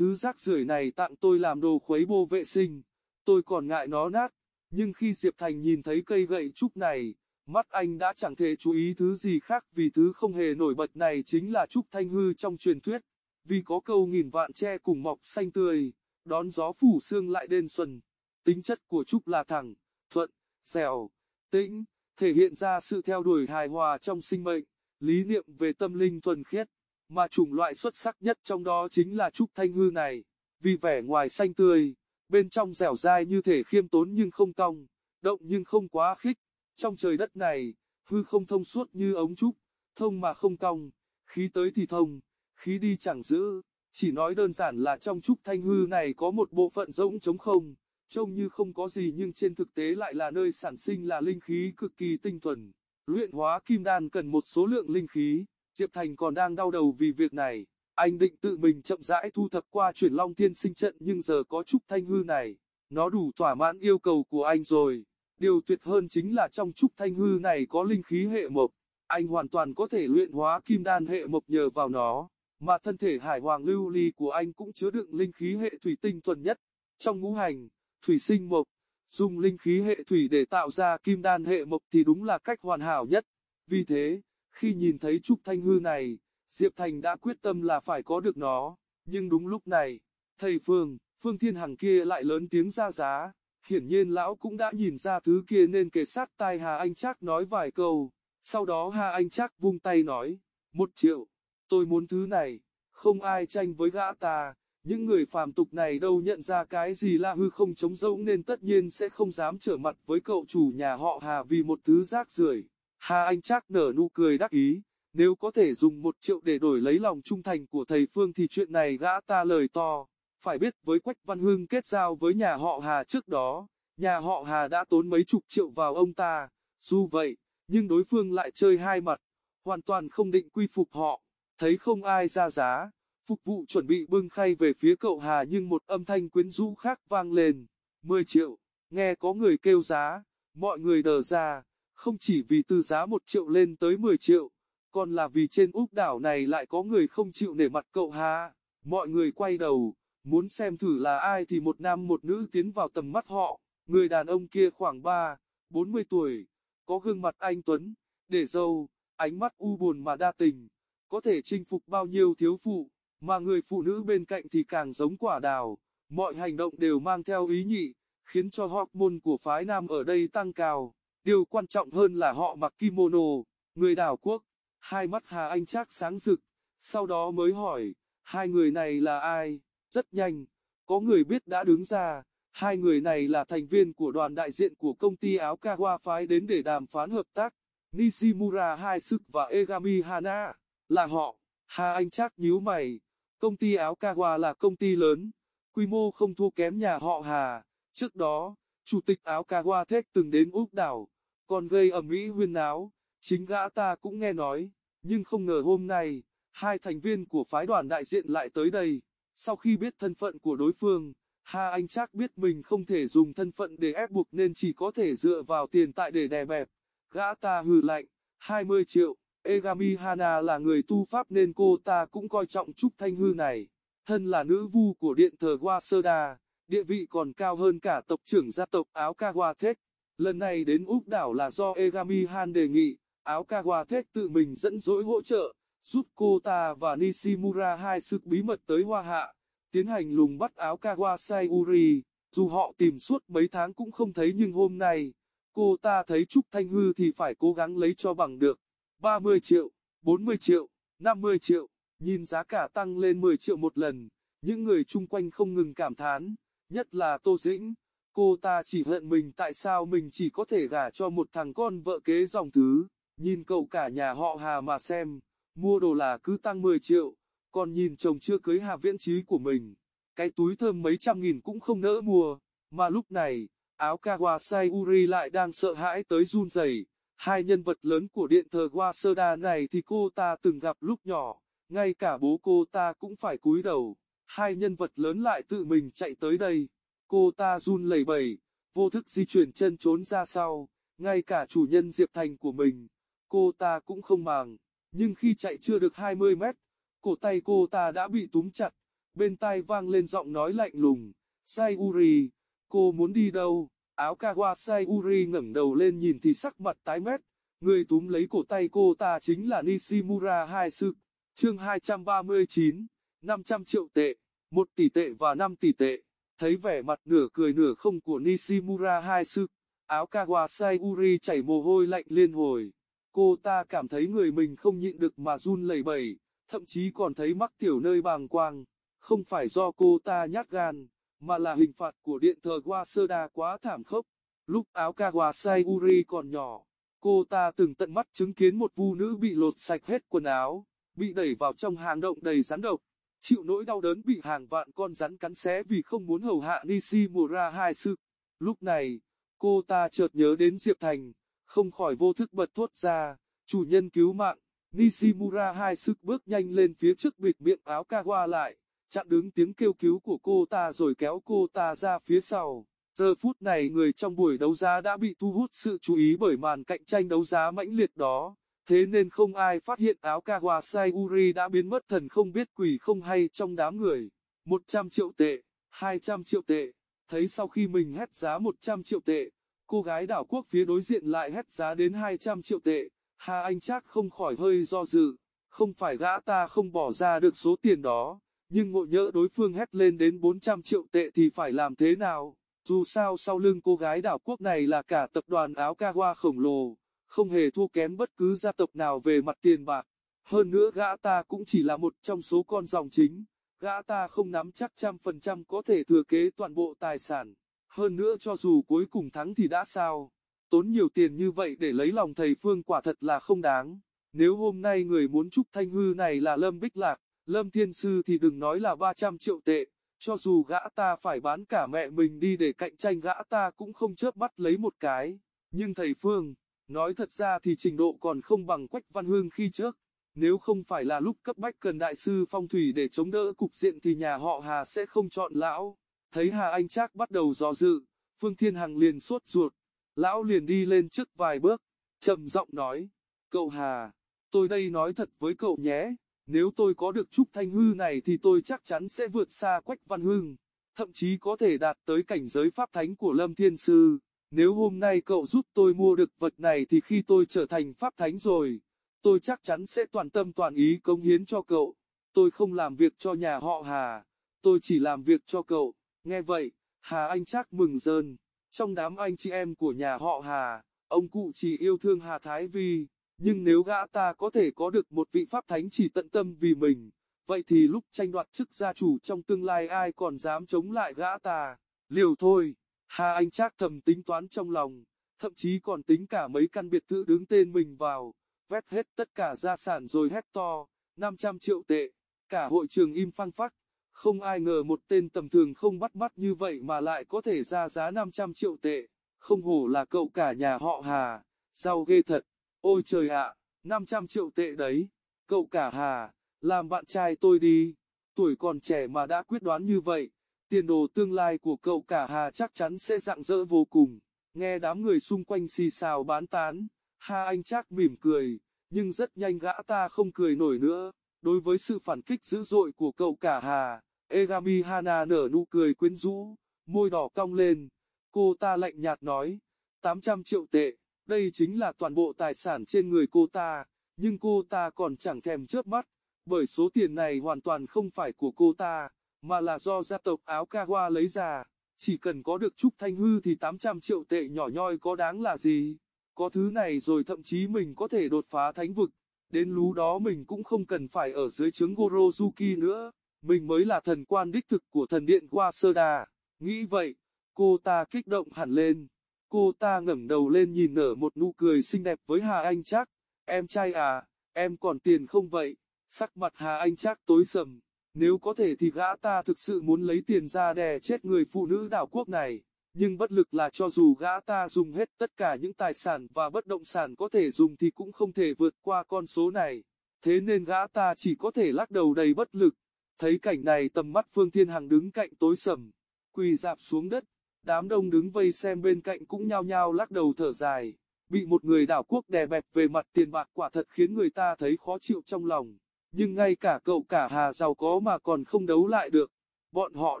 thứ rác rưởi này tặng tôi làm đồ khuấy bô vệ sinh, tôi còn ngại nó nát, nhưng khi Diệp Thành nhìn thấy cây gậy trúc này, mắt anh đã chẳng thể chú ý thứ gì khác vì thứ không hề nổi bật này chính là trúc thanh hư trong truyền thuyết, vì có câu nghìn vạn tre cùng mọc xanh tươi, đón gió phủ sương lại đêm xuân, tính chất của trúc là thẳng, thuận, dẻo, tĩnh, thể hiện ra sự theo đuổi hài hòa trong sinh mệnh lý niệm về tâm linh thuần khiết, mà chủng loại xuất sắc nhất trong đó chính là trúc thanh hư này, vì vẻ ngoài xanh tươi, bên trong dẻo dai như thể khiêm tốn nhưng không cong, động nhưng không quá khích, trong trời đất này, hư không thông suốt như ống trúc, thông mà không cong, khí tới thì thông, khí đi chẳng giữ, chỉ nói đơn giản là trong trúc thanh hư này có một bộ phận rỗng trống không, trông như không có gì nhưng trên thực tế lại là nơi sản sinh là linh khí cực kỳ tinh thuần. Luyện hóa kim đan cần một số lượng linh khí, Diệp Thành còn đang đau đầu vì việc này. Anh định tự mình chậm rãi thu thập qua chuyển long thiên sinh trận nhưng giờ có Trúc Thanh Hư này, nó đủ thỏa mãn yêu cầu của anh rồi. Điều tuyệt hơn chính là trong Trúc Thanh Hư này có linh khí hệ mộc, anh hoàn toàn có thể luyện hóa kim đan hệ mộc nhờ vào nó, mà thân thể hải hoàng lưu ly của anh cũng chứa đựng linh khí hệ thủy tinh thuần nhất. Trong ngũ hành, thủy sinh mộc, dùng linh khí hệ thủy để tạo ra kim đan hệ mộc thì đúng là cách hoàn hảo nhất. Vì thế, khi nhìn thấy Trúc Thanh Hư này, Diệp Thành đã quyết tâm là phải có được nó, nhưng đúng lúc này, thầy Phương, Phương Thiên Hằng kia lại lớn tiếng ra giá, hiển nhiên lão cũng đã nhìn ra thứ kia nên kề sát tai Hà Anh Trác nói vài câu, sau đó Hà Anh Trác vung tay nói, một triệu, tôi muốn thứ này, không ai tranh với gã ta, những người phàm tục này đâu nhận ra cái gì là hư không chống rỗng nên tất nhiên sẽ không dám trở mặt với cậu chủ nhà họ Hà vì một thứ rác rưởi. Hà Anh Trác nở nụ cười đắc ý, nếu có thể dùng một triệu để đổi lấy lòng trung thành của thầy Phương thì chuyện này gã ta lời to. Phải biết với Quách Văn Hưng kết giao với nhà họ Hà trước đó, nhà họ Hà đã tốn mấy chục triệu vào ông ta. Dù vậy, nhưng đối phương lại chơi hai mặt, hoàn toàn không định quy phục họ. Thấy không ai ra giá, phục vụ chuẩn bị bưng khay về phía cậu Hà nhưng một âm thanh quyến rũ khác vang lên. 10 triệu, nghe có người kêu giá, mọi người đờ ra, không chỉ vì từ giá 1 triệu lên tới 10 triệu, còn là vì trên úc đảo này lại có người không chịu nể mặt cậu Hà. Mọi người quay đầu, muốn xem thử là ai thì một nam một nữ tiến vào tầm mắt họ, người đàn ông kia khoảng 3, 40 tuổi, có gương mặt anh Tuấn, để dâu, ánh mắt u buồn mà đa tình, có thể chinh phục bao nhiêu thiếu phụ, mà người phụ nữ bên cạnh thì càng giống quả đào, mọi hành động đều mang theo ý nhị, khiến cho hormone của phái nam ở đây tăng cao. Điều quan trọng hơn là họ mặc kimono, người đảo quốc, hai mắt Hà Anh Trác sáng rực, sau đó mới hỏi, hai người này là ai? Rất nhanh, có người biết đã đứng ra, hai người này là thành viên của đoàn đại diện của công ty áo Kawa phái đến để đàm phán hợp tác. Nishimura Hai Sức và Egami Hana, là họ. Hà Anh Trác nhíu mày, công ty áo Kawa là công ty lớn, quy mô không thua kém nhà họ Hà. Trước đó, chủ tịch áo Kawatek từng đến Úc đảo, còn gây ầm ĩ huyên náo, chính gã ta cũng nghe nói, nhưng không ngờ hôm nay, hai thành viên của phái đoàn đại diện lại tới đây. Sau khi biết thân phận của đối phương, Hà Anh Trác biết mình không thể dùng thân phận để ép buộc nên chỉ có thể dựa vào tiền tại để đè bẹp. Gã ta hừ lạnh, 20 triệu, Egami Hana là người tu pháp nên cô ta cũng coi trọng Trúc Thanh Hư này. Thân là nữ vu của điện thờ Waseda, địa vị còn cao hơn cả tộc trưởng gia tộc áo Kawatek. Lần này đến Úc đảo là do Egami Han đề nghị, áo Kawatek tự mình dẫn dỗi hỗ trợ, giúp cô ta và Nishimura hai sự bí mật tới Hoa Hạ, tiến hành lùng bắt áo Kawasai Uri. Dù họ tìm suốt mấy tháng cũng không thấy nhưng hôm nay, cô ta thấy Trúc Thanh Hư thì phải cố gắng lấy cho bằng được. 30 triệu, 40 triệu, 50 triệu, nhìn giá cả tăng lên 10 triệu một lần, những người chung quanh không ngừng cảm thán, nhất là Tô Dĩnh. Cô ta chỉ hận mình tại sao mình chỉ có thể gả cho một thằng con vợ kế dòng thứ, nhìn cậu cả nhà họ Hà mà xem, mua đồ là cứ tăng 10 triệu, còn nhìn chồng chưa cưới Hà Viễn Trí của mình, cái túi thơm mấy trăm nghìn cũng không nỡ mua, mà lúc này, áo Kawasai Uri lại đang sợ hãi tới run rẩy. Hai nhân vật lớn của điện thờ Waseda này thì cô ta từng gặp lúc nhỏ, ngay cả bố cô ta cũng phải cúi đầu. Hai nhân vật lớn lại tự mình chạy tới đây. Cô ta run lẩy bẩy, vô thức di chuyển chân trốn ra sau, ngay cả chủ nhân Diệp Thành của mình, cô ta cũng không màng. Nhưng khi chạy chưa được 20 mét, cổ tay cô ta đã bị túm chặt, bên tai vang lên giọng nói lạnh lùng, Sayuri, cô muốn đi đâu? Áo Kawa Sayuri ngẩng đầu lên nhìn thì sắc mặt tái mét, người túm lấy cổ tay cô ta chính là Nishimura Hai Sực, chương 239, 500 triệu tệ, 1 tỷ tệ và 5 tỷ tệ, thấy vẻ mặt nửa cười nửa không của Nishimura Hai sư, áo Kawasai Sayuri chảy mồ hôi lạnh liên hồi. Cô ta cảm thấy người mình không nhịn được mà run lẩy bẩy, thậm chí còn thấy mắc tiểu nơi bàng quang. Không phải do cô ta nhát gan, mà là hình phạt của điện thờ Waseda quá thảm khốc. Lúc áo Kawasai Uri còn nhỏ, cô ta từng tận mắt chứng kiến một vu nữ bị lột sạch hết quần áo, bị đẩy vào trong hang động đầy rắn độc, chịu nỗi đau đớn bị hàng vạn con rắn cắn xé vì không muốn hầu hạ Nishimura hai sự. Lúc này, cô ta chợt nhớ đến Diệp Thành, không khỏi vô thức bật thốt ra, chủ nhân cứu mạng, Nishimura hai sức bước nhanh lên phía trước bịt miệng áo Kawa lại, chặn đứng tiếng kêu cứu của cô ta rồi kéo cô ta ra phía sau. Giờ phút này người trong buổi đấu giá đã bị thu hút sự chú ý bởi màn cạnh tranh đấu giá mãnh liệt đó, thế nên không ai phát hiện áo Kawasai Sayuri đã biến mất thần không biết quỷ không hay trong đám người. 100 triệu tệ, 200 triệu tệ, thấy sau khi mình hét giá 100 triệu tệ, cô gái đảo quốc phía đối diện lại hét giá đến 200 triệu tệ, Hà Anh chắc không khỏi hơi do dự, không phải gã ta không bỏ ra được số tiền đó, nhưng ngộ nhỡ đối phương hét lên đến 400 triệu tệ thì phải làm thế nào? Dù sao sau lưng cô gái đảo quốc này là cả tập đoàn áo Kawa khổng lồ, không hề thua kém bất cứ gia tộc nào về mặt tiền bạc. Hơn nữa gã ta cũng chỉ là một trong số con dòng chính, gã ta không nắm chắc trăm phần trăm có thể thừa kế toàn bộ tài sản. Hơn nữa cho dù cuối cùng thắng thì đã sao, tốn nhiều tiền như vậy để lấy lòng thầy Phương quả thật là không đáng. Nếu hôm nay người muốn chúc Thanh Hư này là Lâm Bích Lạc, Lâm Thiên Sư thì đừng nói là 300 triệu tệ, cho dù gã ta phải bán cả mẹ mình đi để cạnh tranh gã ta cũng không chớp mắt lấy một cái. Nhưng thầy Phương, nói thật ra thì trình độ còn không bằng Quách Văn Hương khi trước. Nếu không phải là lúc cấp bách cần đại sư phong thủy để chống đỡ cục diện thì nhà họ Hà sẽ không chọn lão. Thấy Hà Anh Trác bắt đầu dò dự, Phương Thiên Hằng liền sốt ruột. Lão liền đi lên trước vài bước, trầm giọng nói, cậu Hà, tôi đây nói thật với cậu nhé, nếu tôi có được Trúc Thanh Hư này thì tôi chắc chắn sẽ vượt xa Quách Văn Hưng, thậm chí có thể đạt tới cảnh giới pháp thánh của Lâm Thiên Sư. Nếu hôm nay cậu giúp tôi mua được vật này thì khi tôi trở thành pháp thánh rồi, tôi chắc chắn sẽ toàn tâm toàn ý cống hiến cho cậu. Tôi không làm việc cho nhà họ Hà, tôi chỉ làm việc cho cậu. Nghe vậy, Hà Anh chắc mừng rơn. Trong đám anh chị em của nhà họ Hà, ông cụ chỉ yêu thương Hà Thái Vi. Nhưng nếu gã ta có thể có được một vị pháp thánh chỉ tận tâm vì mình, vậy thì lúc tranh đoạt chức gia chủ trong tương lai ai còn dám chống lại gã ta? Liều thôi, Hà Anh Trác thầm tính toán trong lòng, thậm chí còn tính cả mấy căn biệt thự đứng tên mình vào, vét hết tất cả gia sản rồi hét to, 500 triệu tệ, cả hội trường im phăng phắc. Không ai ngờ một tên tầm thường không bắt mắt như vậy mà lại có thể ra giá 500 triệu tệ, không hổ là cậu cả nhà họ Hà, giàu ghê thật. Ôi trời ạ, 500 triệu tệ đấy. Cậu cả Hà, làm bạn trai tôi đi. Tuổi còn trẻ mà đã quyết đoán như vậy, tiền đồ tương lai của cậu cả Hà chắc chắn sẽ rạng rỡ vô cùng. Nghe đám người xung quanh xì xào bán tán, Hà Anh chắc mỉm cười, nhưng rất nhanh gã ta không cười nổi nữa. Đối với sự phản kích dữ dội của cậu cả Hà, Egami Hana nở nụ cười quyến rũ, môi đỏ cong lên. Cô ta lạnh nhạt nói, 800 triệu tệ. Đây chính là toàn bộ tài sản trên người cô ta, nhưng cô ta còn chẳng thèm chớp mắt, bởi số tiền này hoàn toàn không phải của cô ta, mà là do gia tộc áo Kawa lấy ra. Chỉ cần có được Trúc Thanh Hư thì 800 triệu tệ nhỏ nhoi có đáng là gì. Có thứ này rồi thậm chí mình có thể đột phá thánh vực. Đến lú đó mình cũng không cần phải ở dưới chướng Gorozuki nữa. Mình mới là thần quan đích thực của thần điện Waseda. Nghĩ vậy, cô ta kích động hẳn lên. Cô ta ngẩng đầu lên nhìn nở một nụ cười xinh đẹp với Hà Anh Trác. Em trai à, em còn tiền không vậy? Sắc mặt Hà Anh Trác tối sầm. Nếu có thể thì gã ta thực sự muốn lấy tiền ra đè chết người phụ nữ đảo quốc này. Nhưng bất lực là cho dù gã ta dùng hết tất cả những tài sản và bất động sản có thể dùng thì cũng không thể vượt qua con số này. Thế nên gã ta chỉ có thể lắc đầu đầy bất lực. Thấy cảnh này tầm mắt Phương Thiên Hằng đứng cạnh tối sầm, quỳ dạp xuống đất, Đám đông đứng vây xem bên cạnh cũng nhao nhao lắc đầu thở dài, bị một người đảo quốc đè bẹp về mặt tiền bạc quả thật khiến người ta thấy khó chịu trong lòng. Nhưng ngay cả cậu cả Hà giàu có mà còn không đấu lại được, bọn họ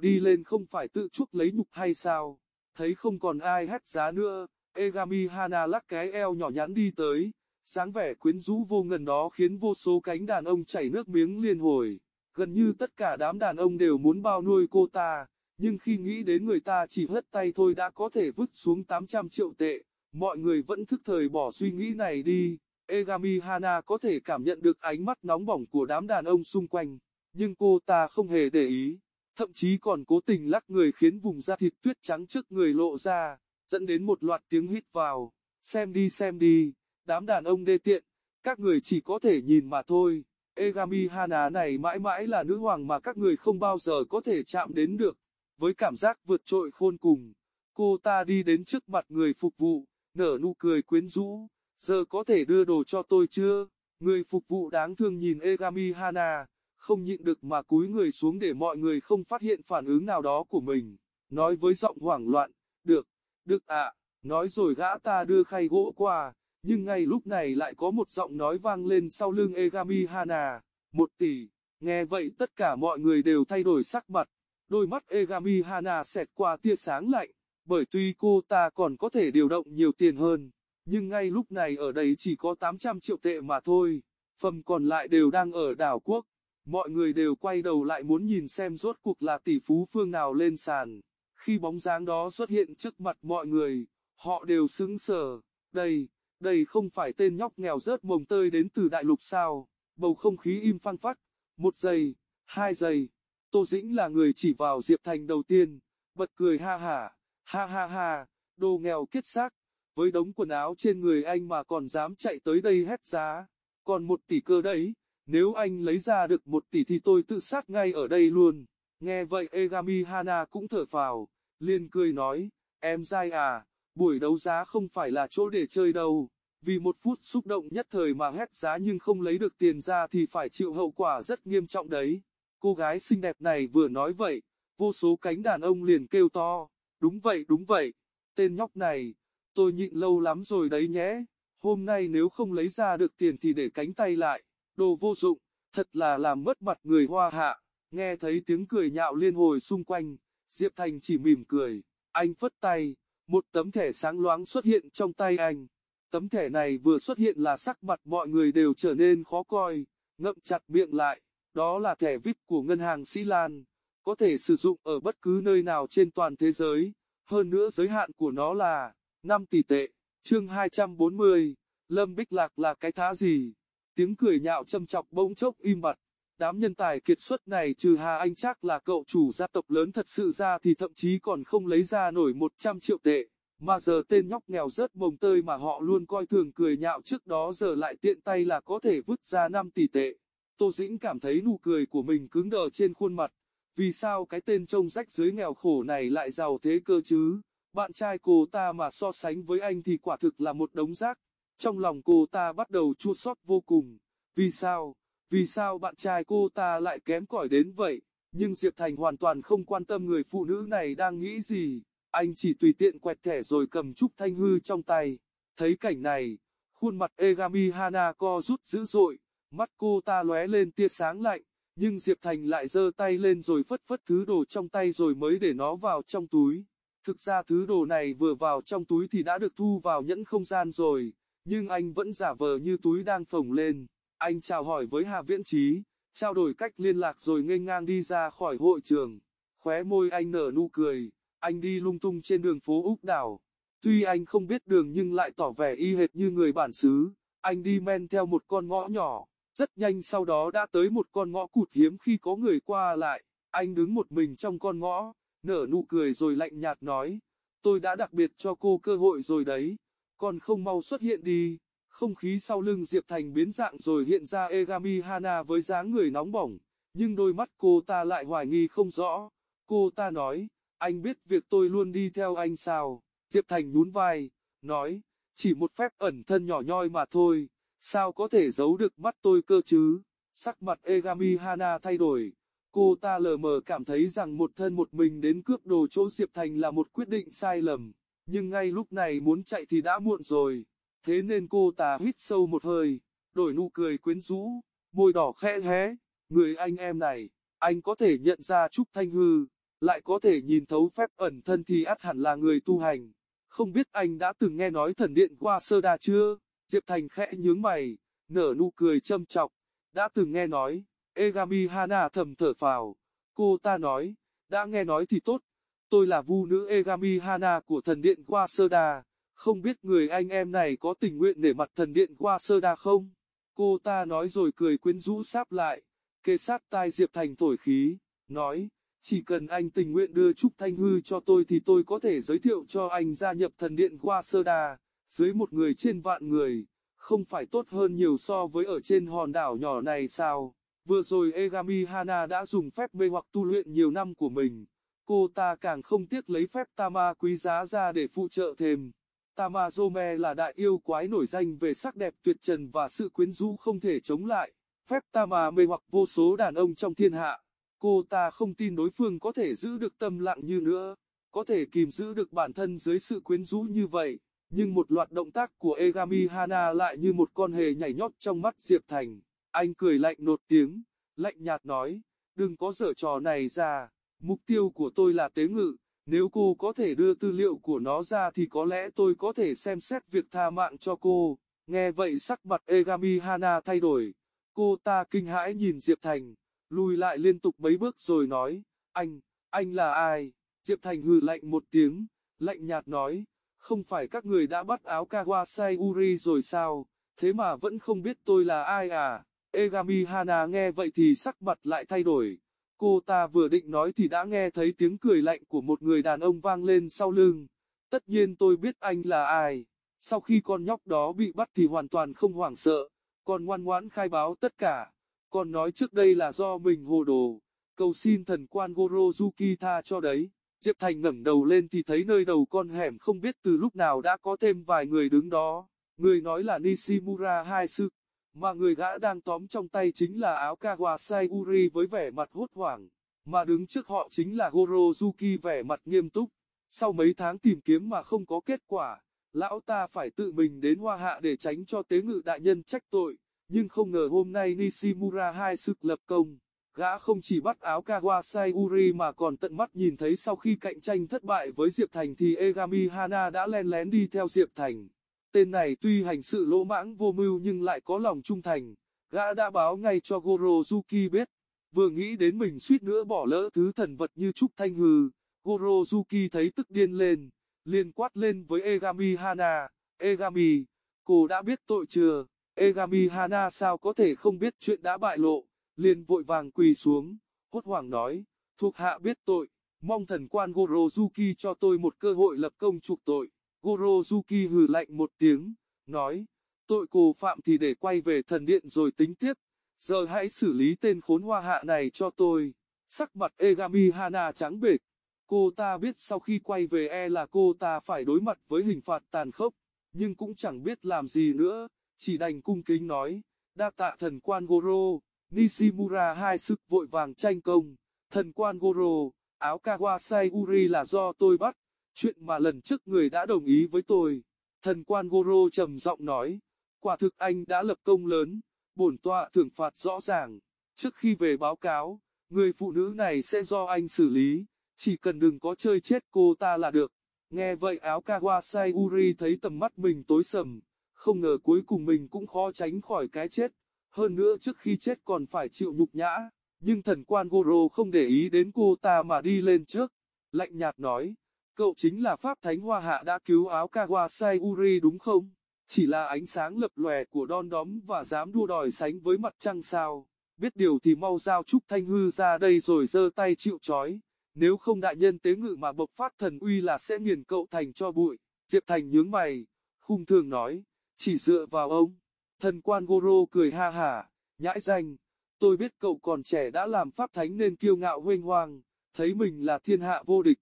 đi lên không phải tự chuốc lấy nhục hay sao? Thấy không còn ai hét giá nữa, Egami Hana lắc cái eo nhỏ nhắn đi tới, sáng vẻ quyến rũ vô ngần đó khiến vô số cánh đàn ông chảy nước miếng liên hồi. Gần như tất cả đám đàn ông đều muốn bao nuôi cô ta, nhưng khi nghĩ đến người ta chỉ hất tay thôi đã có thể vứt xuống 800 triệu tệ, mọi người vẫn thức thời bỏ suy nghĩ này đi. Egami Hana có thể cảm nhận được ánh mắt nóng bỏng của đám đàn ông xung quanh, nhưng cô ta không hề để ý, thậm chí còn cố tình lắc người khiến vùng da thịt tuyết trắng trước người lộ ra, dẫn đến một loạt tiếng hít vào. Xem đi xem đi, đám đàn ông đê tiện, các người chỉ có thể nhìn mà thôi. Egami Hana này mãi mãi là nữ hoàng mà các người không bao giờ có thể chạm đến được với cảm giác vượt trội khôn cùng. Cô ta đi đến trước mặt người phục vụ, nở nụ cười quyến rũ, giờ có thể đưa đồ cho tôi chưa? Người phục vụ đáng thương nhìn Egami Hana, không nhịn được mà cúi người xuống để mọi người không phát hiện phản ứng nào đó của mình. Nói với giọng hoảng loạn, được, được ạ, nói rồi gã ta đưa khay gỗ qua, nhưng ngay lúc này lại có một giọng nói vang lên sau lưng Egami Hana, một tỷ, nghe vậy tất cả mọi người đều thay đổi sắc mặt, đôi mắt Egami Hana xẹt qua tia sáng lạnh, bởi tuy cô ta còn có thể điều động nhiều tiền hơn, nhưng ngay lúc này ở đây chỉ có 800 triệu tệ mà thôi, phần còn lại đều đang ở đảo quốc, mọi người đều quay đầu lại muốn nhìn xem rốt cuộc là tỷ phú phương nào lên sàn. Khi bóng dáng đó xuất hiện trước mặt mọi người, họ đều sững sờ, đây, đây không phải tên nhóc nghèo rớt mồng tơi đến từ đại lục sao, bầu không khí im phăng phắc, một giây, hai giây, Tô Dĩnh là người chỉ vào Diệp Thành đầu tiên, bật cười ha ha, ha ha ha, đồ nghèo kết xác, với đống quần áo trên người anh mà còn dám chạy tới đây hét giá, còn một tỷ cơ đấy, nếu anh lấy ra được một tỷ thì tôi tự sát ngay ở đây luôn. Nghe vậy Egami Hana cũng thở phào, liền cười nói, em dai à, buổi đấu giá không phải là chỗ để chơi đâu, vì một phút xúc động nhất thời mà hét giá nhưng không lấy được tiền ra thì phải chịu hậu quả rất nghiêm trọng đấy. Cô gái xinh đẹp này vừa nói vậy, vô số cánh đàn ông liền kêu to, đúng vậy đúng vậy, tên nhóc này, tôi nhịn lâu lắm rồi đấy nhé, hôm nay nếu không lấy ra được tiền thì để cánh tay lại, đồ vô dụng, thật là làm mất mặt người hoa hạ, nghe thấy tiếng cười nhạo liên hồi xung quanh, Diệp Thành chỉ mỉm cười, anh phất tay, một tấm thẻ sáng loáng xuất hiện trong tay anh. Tấm thẻ này vừa xuất hiện là sắc mặt mọi người đều trở nên khó coi, ngậm chặt miệng lại, đó là thẻ VIP của ngân hàng Sĩ Lan, có thể sử dụng ở bất cứ nơi nào trên toàn thế giới, hơn nữa giới hạn của nó là 5 tỷ tệ. Chương 240, Lâm Bích Lạc là cái thá gì? Tiếng cười nhạo châm chọc bỗng chốc im bặt. Đám nhân tài kiệt xuất này trừ Hà Anh chắc là cậu chủ gia tộc lớn thật sự ra thì thậm chí còn không lấy ra nổi 100 triệu tệ. Mà giờ tên nhóc nghèo rớt mồng tơi mà họ luôn coi thường cười nhạo trước đó giờ lại tiện tay là có thể vứt ra 5 tỷ tệ. Tô Dĩnh cảm thấy nụ cười của mình cứng đờ trên khuôn mặt. Vì sao cái tên trông rách dưới nghèo khổ này lại giàu thế cơ chứ? Bạn trai cô ta mà so sánh với anh thì quả thực là một đống rác. Trong lòng cô ta bắt đầu chua xót vô cùng. Vì sao? Vì sao bạn trai cô ta lại kém cỏi đến vậy? Nhưng Diệp Thành hoàn toàn không quan tâm người phụ nữ này đang nghĩ gì. Anh chỉ tùy tiện quẹt thẻ rồi cầm Trúc Thanh Hư trong tay. Thấy cảnh này, khuôn mặt Egami Hana co rút dữ dội, mắt cô ta lóe lên tia sáng lạnh, nhưng Diệp Thành lại giơ tay lên rồi phất phất thứ đồ trong tay rồi mới để nó vào trong túi. Thực ra thứ đồ này vừa vào trong túi thì đã được thu vào nhẫn không gian rồi, nhưng anh vẫn giả vờ như túi đang phồng lên. Anh chào hỏi với Hà Viễn Trí, trao đổi cách liên lạc rồi nghênh ngang đi ra khỏi hội trường. Khóe môi anh nở nụ cười, anh đi lung tung trên đường phố Úc Đảo. Tuy anh không biết đường nhưng lại tỏ vẻ y hệt như người bản xứ, anh đi men theo một con ngõ nhỏ, rất nhanh sau đó đã tới một con ngõ cụt hiếm khi có người qua lại, anh đứng một mình trong con ngõ, nở nụ cười rồi lạnh nhạt nói, tôi đã đặc biệt cho cô cơ hội rồi đấy, còn không mau xuất hiện đi. Không khí sau lưng Diệp Thành biến dạng rồi hiện ra Egami Hana với dáng người nóng bỏng, nhưng đôi mắt cô ta lại hoài nghi không rõ. Cô ta nói, anh biết việc tôi luôn đi theo anh sao? Diệp Thành nhún vai, nói, chỉ một phép ẩn thân nhỏ nhoi mà thôi, sao có thể giấu được mắt tôi cơ chứ? Sắc mặt Egami Hana thay đổi, cô ta lờ mờ cảm thấy rằng một thân một mình đến cướp đồ chỗ Diệp Thành là một quyết định sai lầm, nhưng ngay lúc này muốn chạy thì đã muộn rồi thế nên cô ta hít sâu một hơi, đổi nụ cười quyến rũ, môi đỏ khẽ hé, người anh em này, anh có thể nhận ra Trúc Thanh Hư, lại có thể nhìn thấu phép ẩn thân thì ắt hẳn là người tu hành. Không biết anh đã từng nghe nói thần điện qua sơ đa chưa? Diệp Thành khẽ nhướng mày, nở nụ cười châm chọc, đã từng nghe nói, Egami Hana thầm thở phào, cô ta nói, đã nghe nói thì tốt, tôi là vu nữ Egami Hana của thần điện qua sơ đa không biết người anh em này có tình nguyện để mặt thần điện qua sơ đa không? Cô ta nói rồi cười quyến rũ sáp lại, kê sát tai Diệp Thành thổi khí, nói, chỉ cần anh tình nguyện đưa Trúc Thanh Hư cho tôi thì tôi có thể giới thiệu cho anh gia nhập thần điện qua sơ đa, dưới một người trên vạn người, không phải tốt hơn nhiều so với ở trên hòn đảo nhỏ này sao? Vừa rồi Egami Hana đã dùng phép mê hoặc tu luyện nhiều năm của mình, cô ta càng không tiếc lấy phép Tama quý giá ra để phụ trợ thêm. Tamazome là đại yêu quái nổi danh về sắc đẹp tuyệt trần và sự quyến rũ không thể chống lại. Phép Tama mê hoặc vô số đàn ông trong thiên hạ. Cô ta không tin đối phương có thể giữ được tâm lặng như nữa, có thể kìm giữ được bản thân dưới sự quyến rũ như vậy. Nhưng một loạt động tác của Egami Hana lại như một con hề nhảy nhót trong mắt Diệp Thành. Anh cười lạnh nột tiếng, lạnh nhạt nói, đừng có dở trò này ra, mục tiêu của tôi là tế ngự, nếu cô có thể đưa tư liệu của nó ra thì có lẽ tôi có thể xem xét việc tha mạng cho cô. Nghe vậy sắc mặt Egami Hana thay đổi, cô ta kinh hãi nhìn Diệp Thành, lùi lại liên tục mấy bước rồi nói, anh, anh là ai? Diệp Thành hừ lạnh một tiếng, lạnh nhạt nói, không phải các người đã bắt áo Kawasai Uri rồi sao, thế mà vẫn không biết tôi là ai à? Egami Hana nghe vậy thì sắc mặt lại thay đổi. Cô ta vừa định nói thì đã nghe thấy tiếng cười lạnh của một người đàn ông vang lên sau lưng. Tất nhiên tôi biết anh là ai. Sau khi con nhóc đó bị bắt thì hoàn toàn không hoảng sợ, còn ngoan ngoãn khai báo tất cả. Con nói trước đây là do mình hồ đồ, cầu xin thần quan Gorozuki tha cho đấy. Diệp Thành ngẩng đầu lên thì thấy nơi đầu con hẻm không biết từ lúc nào đã có thêm vài người đứng đó. Người nói là Nishimura hai sư, mà người gã đang tóm trong tay chính là áo Kawasai Uri với vẻ mặt hốt hoảng, mà đứng trước họ chính là Gorozuki vẻ mặt nghiêm túc. Sau mấy tháng tìm kiếm mà không có kết quả, lão ta phải tự mình đến hoa hạ để tránh cho tế ngự đại nhân trách tội, nhưng không ngờ hôm nay Nishimura hai sức lập công. Gã không chỉ bắt áo Kawasai Uri mà còn tận mắt nhìn thấy sau khi cạnh tranh thất bại với Diệp Thành thì Egami Hana đã len lén đi theo Diệp Thành. Tên này tuy hành sự lỗ mãng vô mưu nhưng lại có lòng trung thành, gã đã báo ngay cho Gorozuki biết. Vừa nghĩ đến mình suýt nữa bỏ lỡ thứ thần vật như Trúc Thanh Hư, Gorozuki thấy tức điên lên, liền quát lên với Egami Hana, Egami, cô đã biết tội chưa? Egami Hana sao có thể không biết chuyện đã bại lộ, liền vội vàng quỳ xuống, hốt hoảng nói, thuộc hạ biết tội, mong thần quan Gorozuki cho tôi một cơ hội lập công chuộc tội. Gorozuki hừ lạnh một tiếng, nói, tội cô phạm thì để quay về thần điện rồi tính tiếp, giờ hãy xử lý tên khốn hoa hạ này cho tôi. Sắc mặt Egami Hana trắng bệch, cô ta biết sau khi quay về e là cô ta phải đối mặt với hình phạt tàn khốc, nhưng cũng chẳng biết làm gì nữa, chỉ đành cung kính nói, đa tạ thần quan Goro, Nishimura hai sức vội vàng tranh công, thần quan Goro, áo Kawasai Uri là do tôi bắt, chuyện mà lần trước người đã đồng ý với tôi. Thần quan Goro trầm giọng nói, quả thực anh đã lập công lớn, bổn tọa thưởng phạt rõ ràng. Trước khi về báo cáo, người phụ nữ này sẽ do anh xử lý, chỉ cần đừng có chơi chết cô ta là được. Nghe vậy áo Kawasai Uri thấy tầm mắt mình tối sầm, không ngờ cuối cùng mình cũng khó tránh khỏi cái chết. Hơn nữa trước khi chết còn phải chịu nhục nhã, nhưng thần quan Goro không để ý đến cô ta mà đi lên trước. Lạnh nhạt nói, Cậu chính là Pháp Thánh Hoa Hạ đã cứu áo Kawasai Uri đúng không? Chỉ là ánh sáng lập lòe của đon đóm và dám đua đòi sánh với mặt trăng sao. Biết điều thì mau giao Trúc Thanh Hư ra đây rồi giơ tay chịu trói. Nếu không đại nhân tế ngự mà bộc phát thần uy là sẽ nghiền cậu thành cho bụi. Diệp Thành nhướng mày, khung thường nói, chỉ dựa vào ông. Thần quan Goro cười ha hả, nhãi danh. Tôi biết cậu còn trẻ đã làm Pháp Thánh nên kiêu ngạo huênh hoang, thấy mình là thiên hạ vô địch.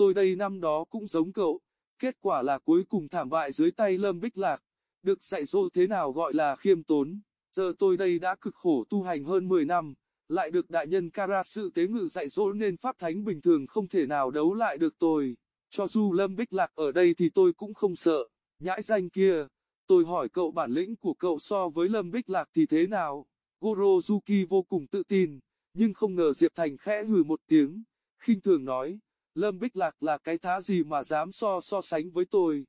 Tôi đây năm đó cũng giống cậu, kết quả là cuối cùng thảm bại dưới tay Lâm Bích Lạc, được dạy dỗ thế nào gọi là khiêm tốn. Giờ tôi đây đã cực khổ tu hành hơn 10 năm, lại được đại nhân Kara sự tế ngự dạy dỗ nên pháp thánh bình thường không thể nào đấu lại được tôi. Cho dù Lâm Bích Lạc ở đây thì tôi cũng không sợ, nhãi danh kia. Tôi hỏi cậu bản lĩnh của cậu so với Lâm Bích Lạc thì thế nào? Gorozuki vô cùng tự tin, nhưng không ngờ Diệp Thành khẽ hừ một tiếng, khinh thường nói, Lâm Bích Lạc là cái thá gì mà dám so so sánh với tôi.